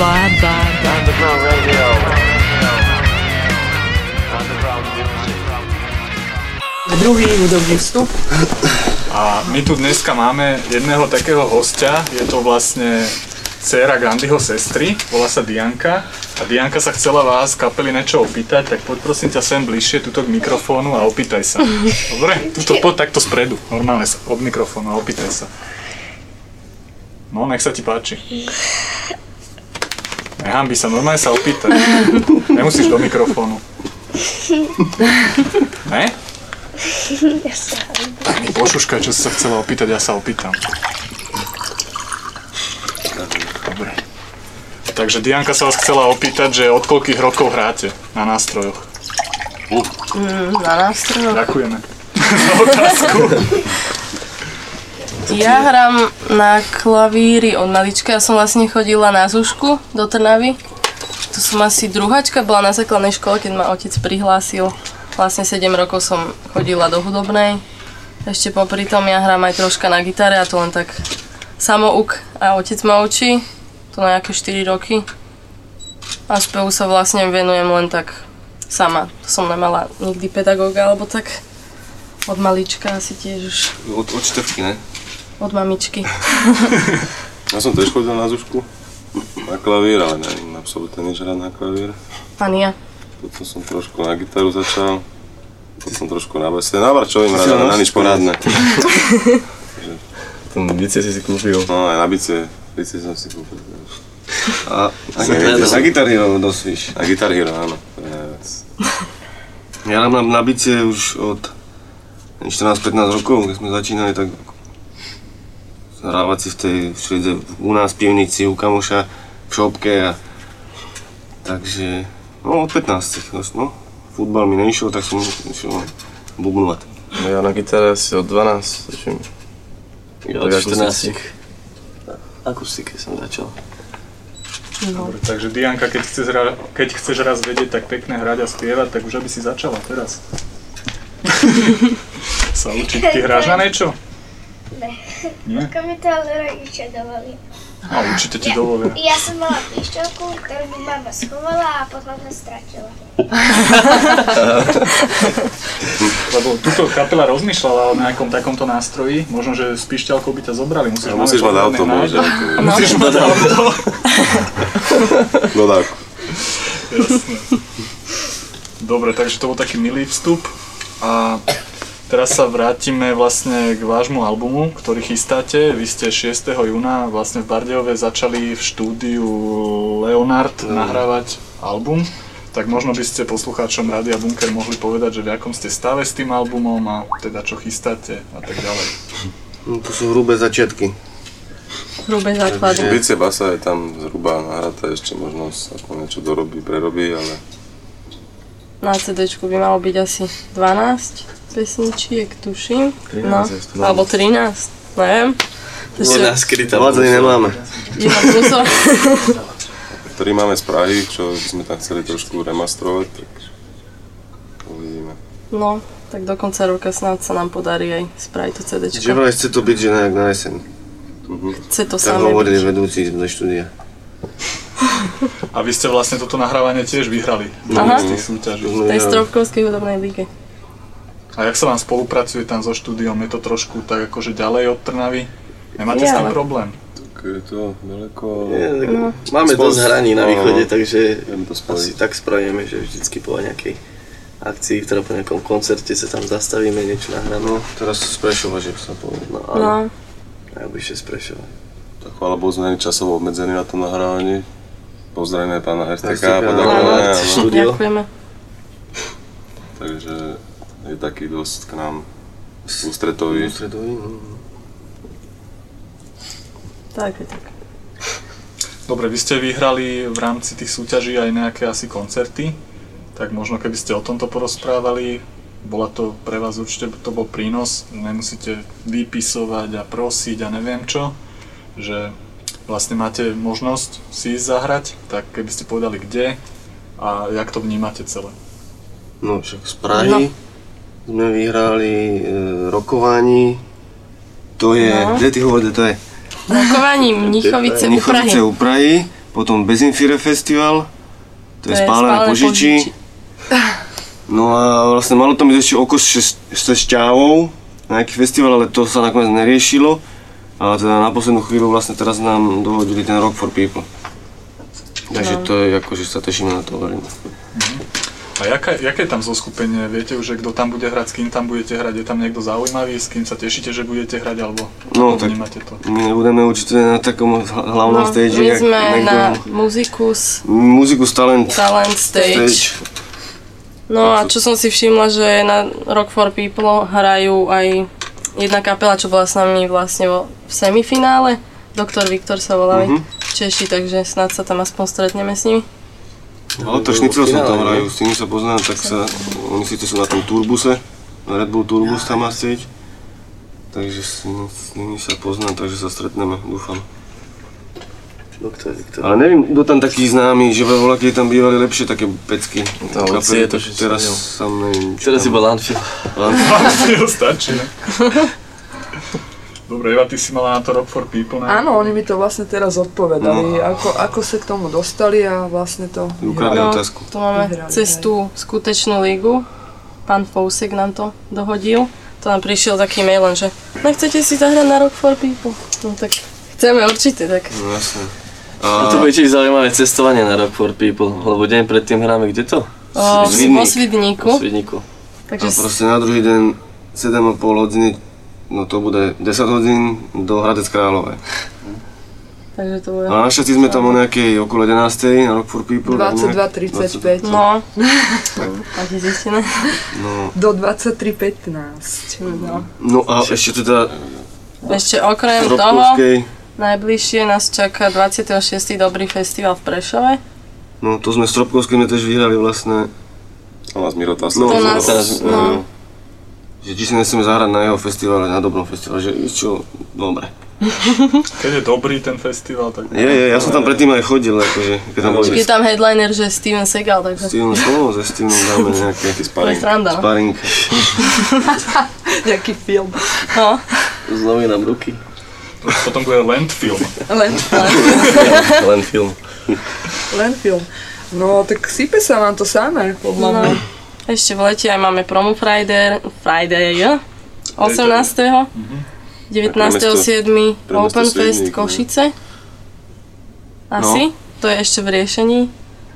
Bá, bá, bá. Underground Radio. Underground music. Druhý hudobný vstup. A my tu dneska máme jedného takého hostia, je to vlastne dcéra Gandhiho sestry, volá sa Dianka. A Dianka sa chcela vás kapely niečo opýtať, tak poď prosím ťa sem bližšie, tuto k mikrofónu a opýtaj sa. (laughs) Dobre? Tuto poď takto spredu, normálne sa, od mikrofónu a opýtaj sa. No, nech sa ti páči. Nehambi sa, normálne sa opýtať. (laughs) Nemusíš do mikrofónu. Ne? Tak mi pošuškaj, čo si sa chcela opýtať, ja sa opýtam. Takže Dianka sa vás chcela opýtať, že od koľkých rokov hráte na nástrojoch? Mm, na nástrojoch. Ďakujeme (laughs) za otázku. Ja hrám na klavíri od malička. Ja som vlastne chodila na Zušku do Trnavy. To som asi druhačka, bola na základnej škole, keď ma otec prihlásil. Vlastne 7 rokov som chodila do hudobnej. Ešte popri tom ja hrám aj troška na gitare a to len tak samouk a otec ma učí. To na nejaké 4 roky. A spevu sa vlastne venujem len tak sama. To som nemala nikdy pedagóga alebo tak. Od malička asi tiež už. Od, od števky, ne? Od mamičky. (laughs) Ja som tiež chodil na Zušku, na klavír, ale neviem absolútne nič hrať na klavír. Ania. Potom som trošku na gitaru začal, potom som trošku na base. Na barčovým ale na nič poradné. (laughs) Tom bicie si si kúpil. No aj na bicie, bicie som si kúpil. A, a vedel. na Guitar Hero dosť víš. Na Guitar Hero, áno. Ja nám na, na bicie už od 14-15 rokov, keď sme začínali, tak hrávať si v tej, všade u nás v pivnici, u kamoša, v šopke a takže, no od 15, no, futbal mi nešiel, tak som išiel bubnovať. No ja na gitare asi od 12, začím. Ja od od 14. Akustike som začal. No. Dobre, takže Dianka, keď chceš, ra- keď chceš raz vedieť tak pekne hrať a spievať, tak už aby si začala teraz. (laughs) sa učiť. Ty hráš na niečo? Ne. Nie? Ako mi to ale rodičia dovolili. A určite ti dovolia. Ja som mala píšťalku, ktorú mi mama schovala a potom sa stratila. (laughs) Lebo túto kapela rozmýšľala o nejakom takomto nástroji, možno, že s pišťalkou by ťa zobrali. Musíš, A musíš mať auto, bože. Musíš mať (laughs) auto. Dodávku. Jasné. Dobre, takže to bol taký milý vstup. A teraz sa vrátime vlastne k vášmu albumu, ktorý chystáte. Vy ste 6. júna vlastne v Bardejove začali v štúdiu Leonard nahrávať album. Tak možno by ste poslucháčom Rádia Bunker mohli povedať, že v akom ste stave s tým albumom a teda čo chystáte a tak ďalej. No, to sú hrubé začiatky. Hrubé základy. Bicie basa je tam zhruba nahratá, ešte možno sa niečo dorobí, prerobí, ale Na CD by malo byť asi 12 pesničiek, tuším. 13 no, alebo 13, neviem. To Nedá skrytá Vádzany nemáme. Iba (laughs) ktorý máme z Prahy, čo by sme tam chceli trošku remastrovať, tak uvidíme. No, tak do konca roka snad sa nám podarí aj spraviť to CD. Že vraj chce to byť, že nejak na jeseň. Chce to Tak samé hovorili vedúci ze štúdia. A vy ste vlastne toto nahrávanie tiež vyhrali Aha. z tých súťaží. V tej Stropkovskej hudobnej lige. A jak sa vám spolupracuje tam so štúdiom? Je to trošku tak akože ďalej od Trnavy? Nemáte s Je, tým ale- problém? Tak je to ďaleko... Je, tak No. Máme Spolu- dosť hraní na no, východe, no. takže to asi tak spravíme, že vždycky po nejakej akcii, teda po nejakom koncerte sa tam zastavíme, niečo nahráme. No, teraz z Prešova, že sa povie. No, ale No, najbližšie z Prešova. Tak chvála Bohu sme časovo obmedzení na tom nahrávaní. Pozdravíme pána Hersteka a Hersteka, podobne. áno, áno. štúdio. ďakujeme. Takže je taký dosť k nám ústretový. Ústredový, no. Tak je tak. Dobre, vy ste vyhrali v rámci tých súťaží aj nejaké asi koncerty, tak možno keby ste o tomto porozprávali, bola to pre vás určite to bol prínos, nemusíte vypisovať a prosiť a neviem čo, že vlastne máte možnosť si ísť zahrať, tak keby ste povedali kde a jak to vnímate celé. No však z Prahy sme vyhrali e, rokovaní. To je, No. kde ty hovorí, kde to je? Rokovaní Mnichovice. Mnichovice u Prahy, potom Bezinfire Festival, to, je spálené po Žiči. No a vlastne malo tam ísť ešte oko se šťávou, nejaký festival, ale to sa nakoniec neriešilo. A teda na poslednú chvíľu vlastne teraz nám dohodili ten Rock for People. Takže No. to je akože sa tešíme na to veľmi. A jaké, jaké je tam zoskupenie? Viete už, že kto tam bude hrať, s kým tam budete hrať? Je tam niekto zaujímavý, s kým sa tešíte, že budete hrať, alebo No ako tak vnímate to? my nebudeme určite na takom hla- hlavnom No, stage. my sme niekto- na Muzikus Muzikus Talent. Talent Stage. No a čo som si všimla, že na Rock for People hrajú aj jedna kapela, čo bola s nami vlastne vo, v semifinále. Doktor Viktor sa volali. Mhm. Češi, takže snad sa tam aspoň stretneme s nimi. Ale to Šnicel som tam hrajú, s tými sa poznám, tak sa, oni síce sú na tom turbuse, na Red Bull Turbus tam má stage. Takže s, s nimi sa poznám, takže sa stretneme, dúfam. Doktor Viktor. Ale neviem, kto tam taký známy, že bola, keď tam bývali lepšie také pecky. To kapely, je to, teraz som sa neviem. čo Teraz tam- iba Landfill. Landfill stačí, ne? (laughs) Dobre, Eva, ty si mala na to Rock for People, ne? Áno, oni mi to vlastne teraz odpovedali, No. ako, ako sa k tomu dostali a vlastne to Ukradli No, otázku. tu máme Vyhrali, cez tú skutečnú ligu. Pán Fousek nám to dohodil. To nám prišiel taký mail, že nechcete si zahrať na Rock for People? No tak chceme určite, tak No jasne. To bude tiež zaujímavé cestovanie na Rock for People, lebo deň predtým hráme kde to? o, Svidník. vo Svidníku. V Svidníku. Takže A proste na druhý deň 7,5 hodiny, no to bude 10 hodín do Hradec Králové. Takže to bude... A našťastie sme tam o nejakej okolo 11. na Rock for People. tak nejak. 22.35 No, máte zistené. No, do 23.15. No. no a ešte teda Ešte okrem toho, najbližšie nás čaká 26. Dobrý festival v Prešove. no to sme Stropkovskej sme tiež vyhrali vlastne. To nás Miro No, To nás, teraz, no, že či si nechceme zahrať na jeho festivale, na dobrom festivale, že čo, dobre. (laughs) Keď je dobrý ten festival, tak... Je, je, ja som tam predtým aj chodil, akože, keď tam boli je tam headliner, že Steven Segal, takže Steven, no, ze Stevenom dáme nejaké to je sranda. no. sparing. (laughs) Nejaký film. No, Zlomí nám ruky. Potom bude. Len, Len film. len film. No, tak sype sa vám to samé, podľa no. mňa. Ešte v lete aj máme promo Friday, Friday, ja? 18. 19.7. Open Fest Svidník, no. Košice. Asi. To je ešte v riešení.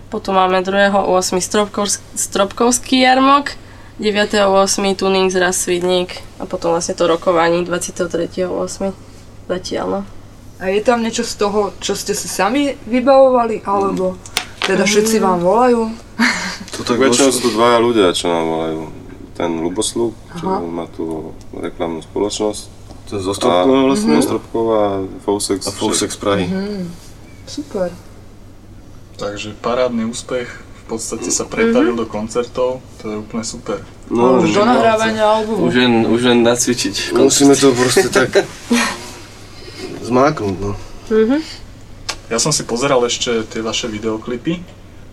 Potom máme 2.8. Stropkovsk- Stropkovský jarmok. 9.8. Tuning zraz Svidník. A potom vlastne to rokovanie 23.8. Zatiaľ, no. A je tam niečo z toho, čo ste si sami vybavovali, alebo teda všetci vám volajú? (laughs) To tak Väčšinou sú tu dvaja ľudia, čo nám volajú. Ten Luboslúk, čo Aha. má tu reklamnú spoločnosť. To je zo Stropkova vlastne. A Stropkova a Fousek. A Fousek z Prahy. Mhm. Super. Takže parádny úspech, v podstate sa pretavil do koncertov, to je úplne super. No, Už do nahrávania albumu. Už len, už len nacvičiť. musíme to proste tak (laughs) zmáknuť, no. Ja som si pozeral ešte tie vaše videoklipy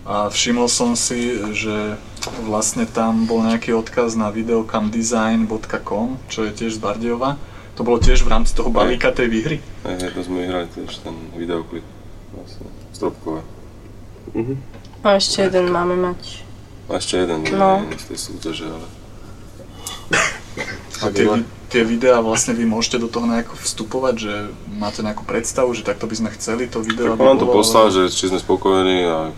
a všimol som si, že vlastne tam bol nejaký odkaz na videocamdesign.com, čo je tiež z Bardejova. To bolo tiež v rámci toho balíka tej výhry. Hej, hej, to sme vyhrali tiež ten videoklip. Vlastne, Stropkové. A ešte jeden máme mať. A ešte jeden, No. nie, z tej súťaže, ale... A tie, tie videá vlastne vy môžete do toho nejako vstupovať, že máte nejakú predstavu, že takto by sme chceli to video, Tak nám to poslal, že či sme spokojní a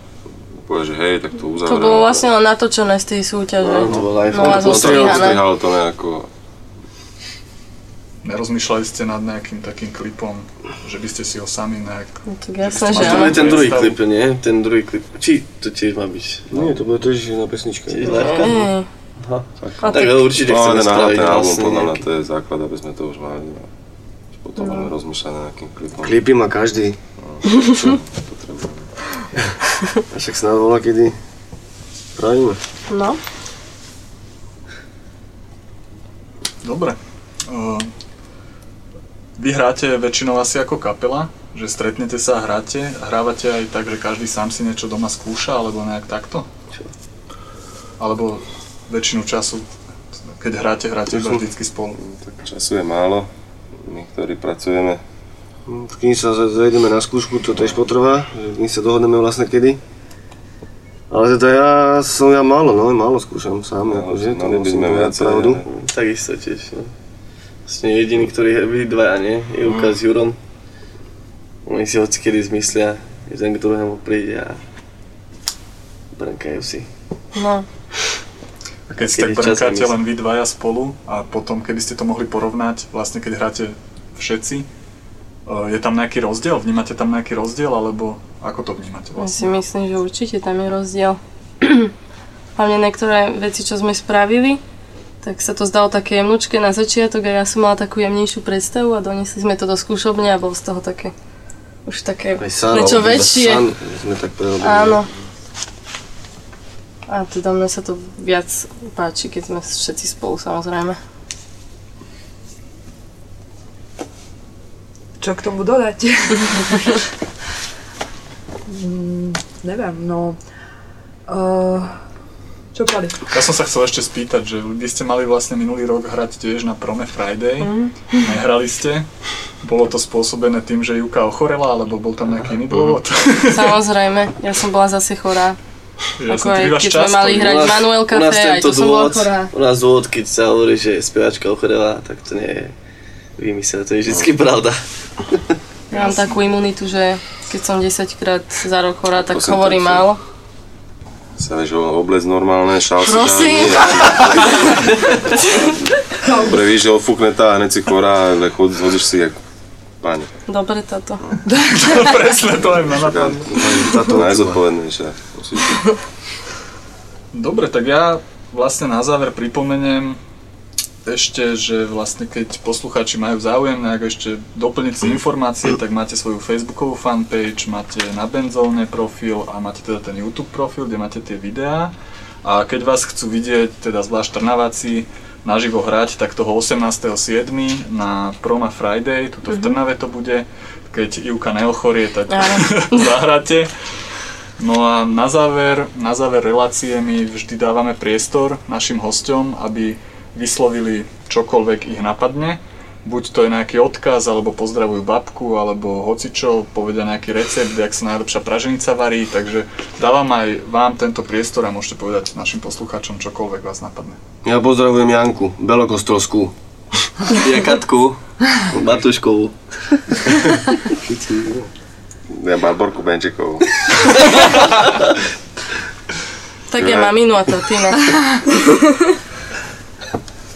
povie, že hej, tak to To uzavriem. bolo vlastne len natočené z tej súťaže. No, to bolo live. No to strihalo to nejako. Nerozmýšľali ste nad nejakým takým klipom, že by ste si ho sami nejak... tak že by jasné, že To je ten druhý klip, nie? Ten druhý klip. Či to tiež má byť? Nie, to bude tiež na pesničke. Tiež liveka? Aha. A Tak tak- určite No, chceme na spraviť ten album, vlastne podľa mňa to je základ, aby sme to už mali. A potom No. budeme rozmýšľať nad nejakým klipom. Klipy má každý. Čo potrebujeme. A však nás volá, kedy spravíme. No. Dobre. Uh, vy hráte väčšinou asi ako kapela, že stretnete sa a hráte. Hrávate aj tak, že každý sám si niečo doma skúša, alebo nejak takto? Alebo väčšinu času, keď hráte, hráte iba vždycky spolu. Tak času je málo, my, ktorí pracujeme. Kým sa z- zajdeme na skúšku, to tiež potrvá, že my sa dohodneme vlastne kedy. Ale teda ja som ja málo, no, málo skúšam sám, No, akože, to mali by musím povedať pravdu. Takisto tiež, no. Vlastne jediný, ktorý je vy dvaja, nie? Ivka s Jurom. Oni si hoci kedy zmyslia, jeden k druhému príde a brnkajú si. No. A keď si tak brnkáte len vy dvaja spolu a potom, keby ste to mohli porovnať, vlastne keď hráte všetci, uh, je tam nejaký rozdiel? Vnímate tam nejaký rozdiel, alebo ako to vnímate Ja si vlastne? myslím, že určite tam je rozdiel. (clears throat) Hlavne niektoré veci, čo sme spravili, tak sa to zdalo také jemnučké na začiatok a ja som mala takú jemnejšiu predstavu a donesli sme to do skúšobne a bolo z toho také už také niečo väčšie. san sme tak prerobili. Áno. A teda mne sa to viac páči, keď sme všetci spolu samozrejme. Čo k tomu dodať? (laughs) Mm, neviem, no... Uh, čo pali? Ja som sa chcel ešte spýtať, že vy ste mali vlastne minulý rok hrať tiež na Prome Friday. Mhm. Nehrali ste. Bolo to spôsobené tým, že Juka ochorela, alebo bol tam nejaký iný dôvod? (laughs) Samozrejme, ja som bola zase chorá. Ja Ako aj keď sme často, mali nie? hrať U nás- Manuel Café, aj to som bola dôvod- chorá. U nás dôvod, keď sa hovorí, že speváčka ochorela, tak to nie je vymysel, to je vždycky pravda. Ja (laughs) mám takú imunitu, že keď som 10 krát za rok chorá, tak To som hovorím tak- málo. Sa vieš, oblec normálne, šal si Prosím. (laughs) Dobre, víš, že odfúkne tá a hneď si chorá, ale chod, hodíš si jak pani. Dobre táto. (laughs) Presne to aj ma napadlo. Táto najzodpovednejšia. Dobre, tak ja vlastne na záver pripomeniem ešte, že vlastne keď poslucháči majú záujem nejak ešte doplniť si informácie, tak máte svoju facebookovú fanpage, máte na Benzóne profil a máte teda ten YouTube profil, kde máte tie videá. A keď vás chcú vidieť, teda zvlášť Trnaváci, naživo hrať, tak toho 18.7. na Proma Friday, tuto v Trnave to bude, keď Ivka neochorie, tak (laughs) zahráte. No a na záver, na záver relácie my vždy dávame priestor našim hosťom, aby vyslovili čokoľvek ich napadne. Buď to je nejaký odkaz, alebo pozdravujú babku, alebo hocičo, povedia nejaký recept, jak sa najlepšia praženica varí, takže dávam aj vám tento priestor a môžete povedať našim poslucháčom čokoľvek vás napadne. Ja pozdravujem Janku, Belokostrovskú. (laughs) Ja Katku, Matuškovú. Ja Barborku Benčekovú. (laughs) Tak ja maminu a tatina. (laughs)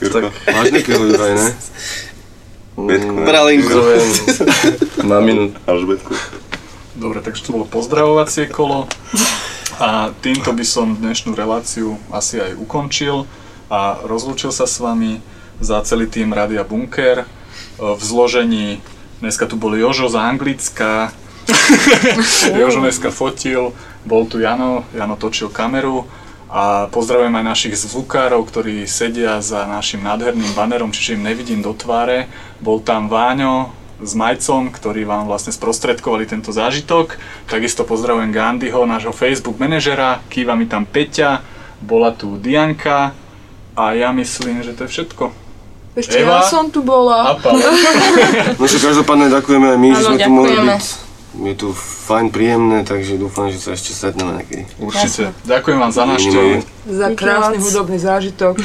Jurko. Máš nejakého Juraj, ne? Betku, ne? Bralinku. Maminu. Alžbetku. Dobre, takže to bolo pozdravovacie kolo a týmto by som dnešnú reláciu asi aj ukončil a rozlúčil sa s vami za celý tým Radia Bunker v zložení, dneska tu bol Jožo z Anglicka, (laughs) Jožo dneska fotil, bol tu Jano, Jano točil kameru a pozdravujem aj našich zvukárov, ktorí sedia za našim nádherným banerom, čiže im nevidím do tváre. Bol tam Váňo s Majcom, ktorí vám vlastne sprostredkovali tento zážitok. Takisto pozdravujem Gandhiho, nášho Facebook manažera, kýva mi tam Peťa, bola tu Dianka a ja myslím, že to je všetko. Ešte Eva, ja som tu bola. No čo, (laughs) každopádne ďakujeme aj my, že sme ďakujeme. tu mohli byť. Je tu fajn, príjemné, takže dúfam, že sa ešte stretneme niekedy. Určite. Ďakujem vám za návštevu. Za krásny hudobný zážitok.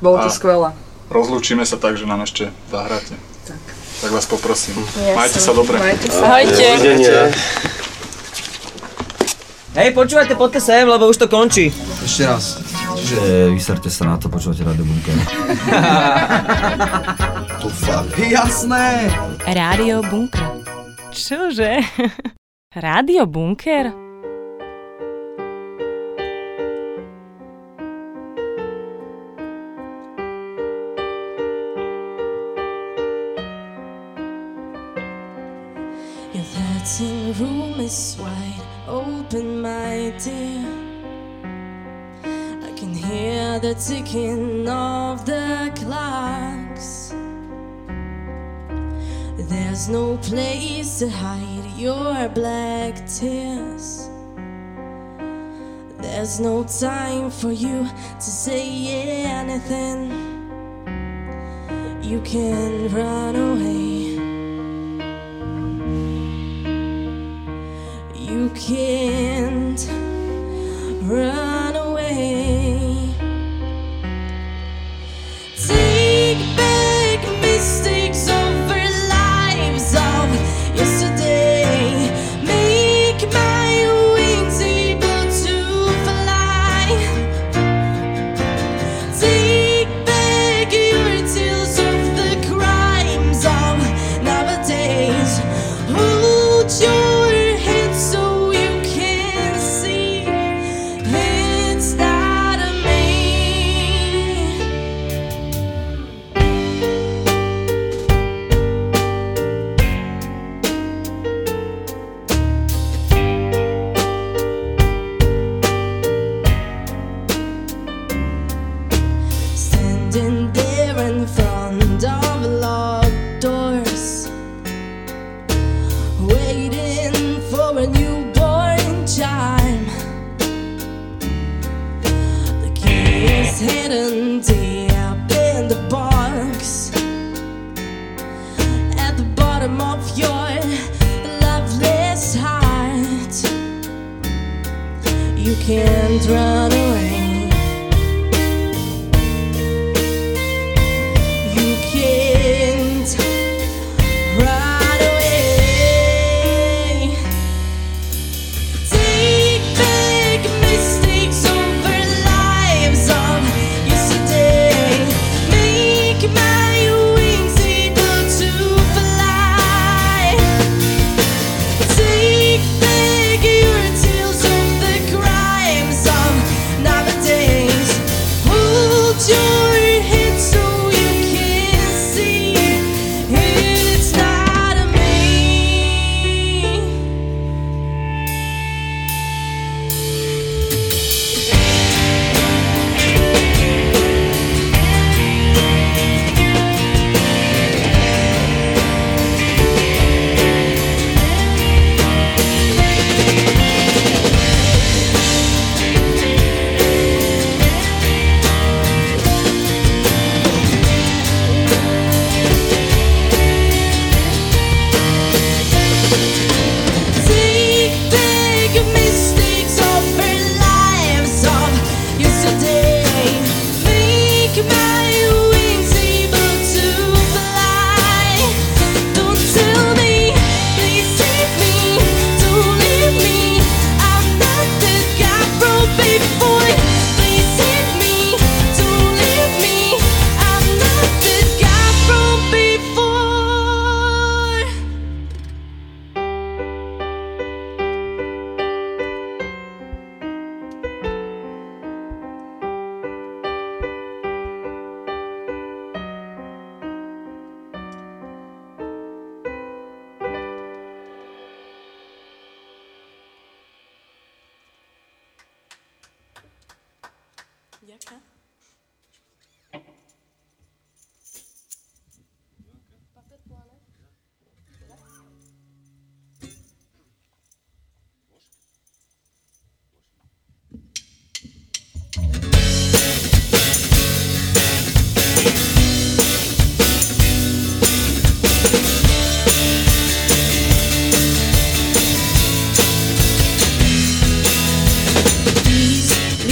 Bolo to skvelé rozlúčime sa tak, že nám ešte zahráte. Tak. Tak vás poprosím. No, Jasne. Majte sa dobre. Majte sa. Ahojte. Dovidenia. Hej, počúvajte, poďte sem, lebo už to končí. Ešte raz. Čiže... E, vyserte sa na to, počúvate Rádio Bunker. (laughs) to fakt. Jasné! Rádio Bunker. Čože? (laughs) Rádio Bunker? eyes wide open, my dear. I can hear the ticking of the clocks. There's no place to hide your black tears. There's no time for you to say anything. You can run away. you can't run.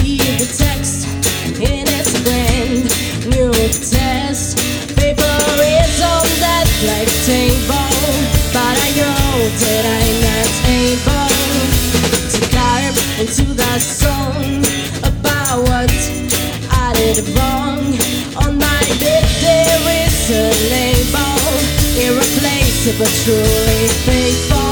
leave the text in its brand new test. Paper is on that table, but I know that I'm not able to carve into the song about what I did wrong. On my bed there is a label, irreplaceable, truly faithful.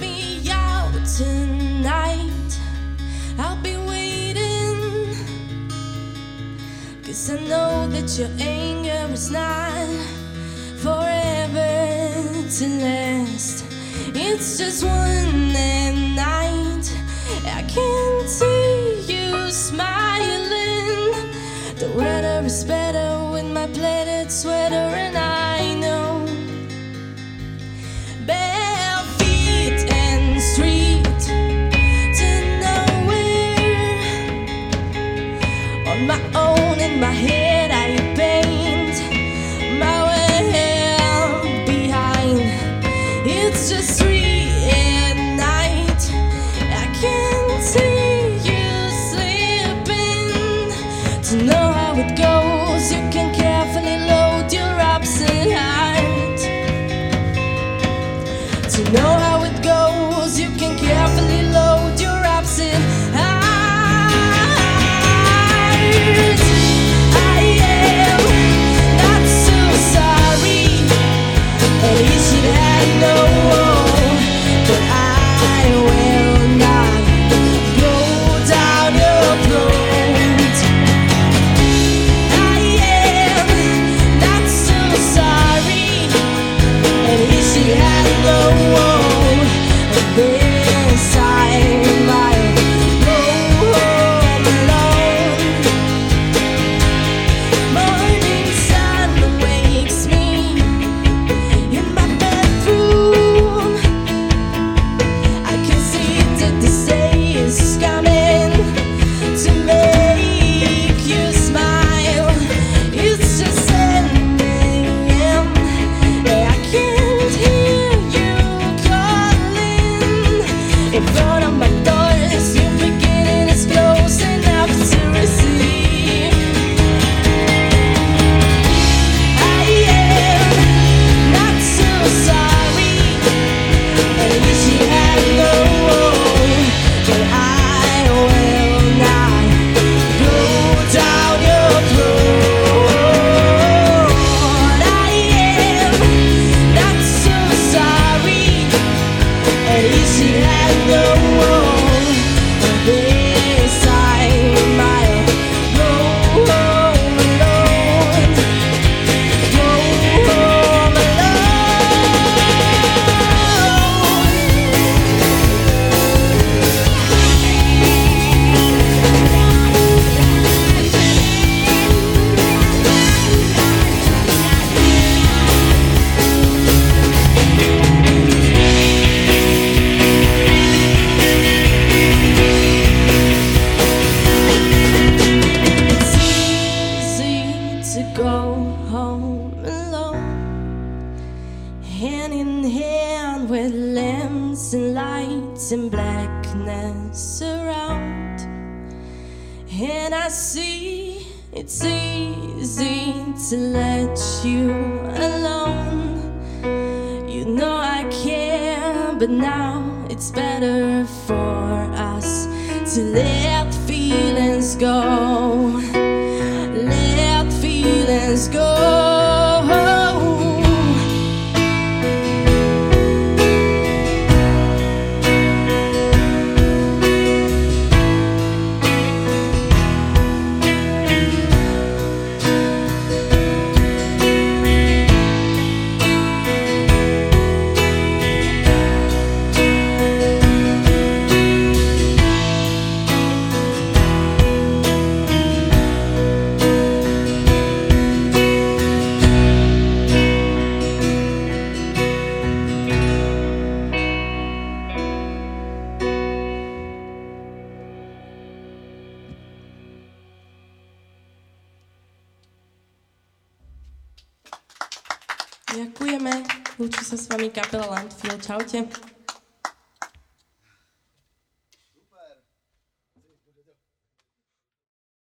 me out tonight. I'll be waiting. Cause I know that your anger is not forever to last. It's just one night. I can't.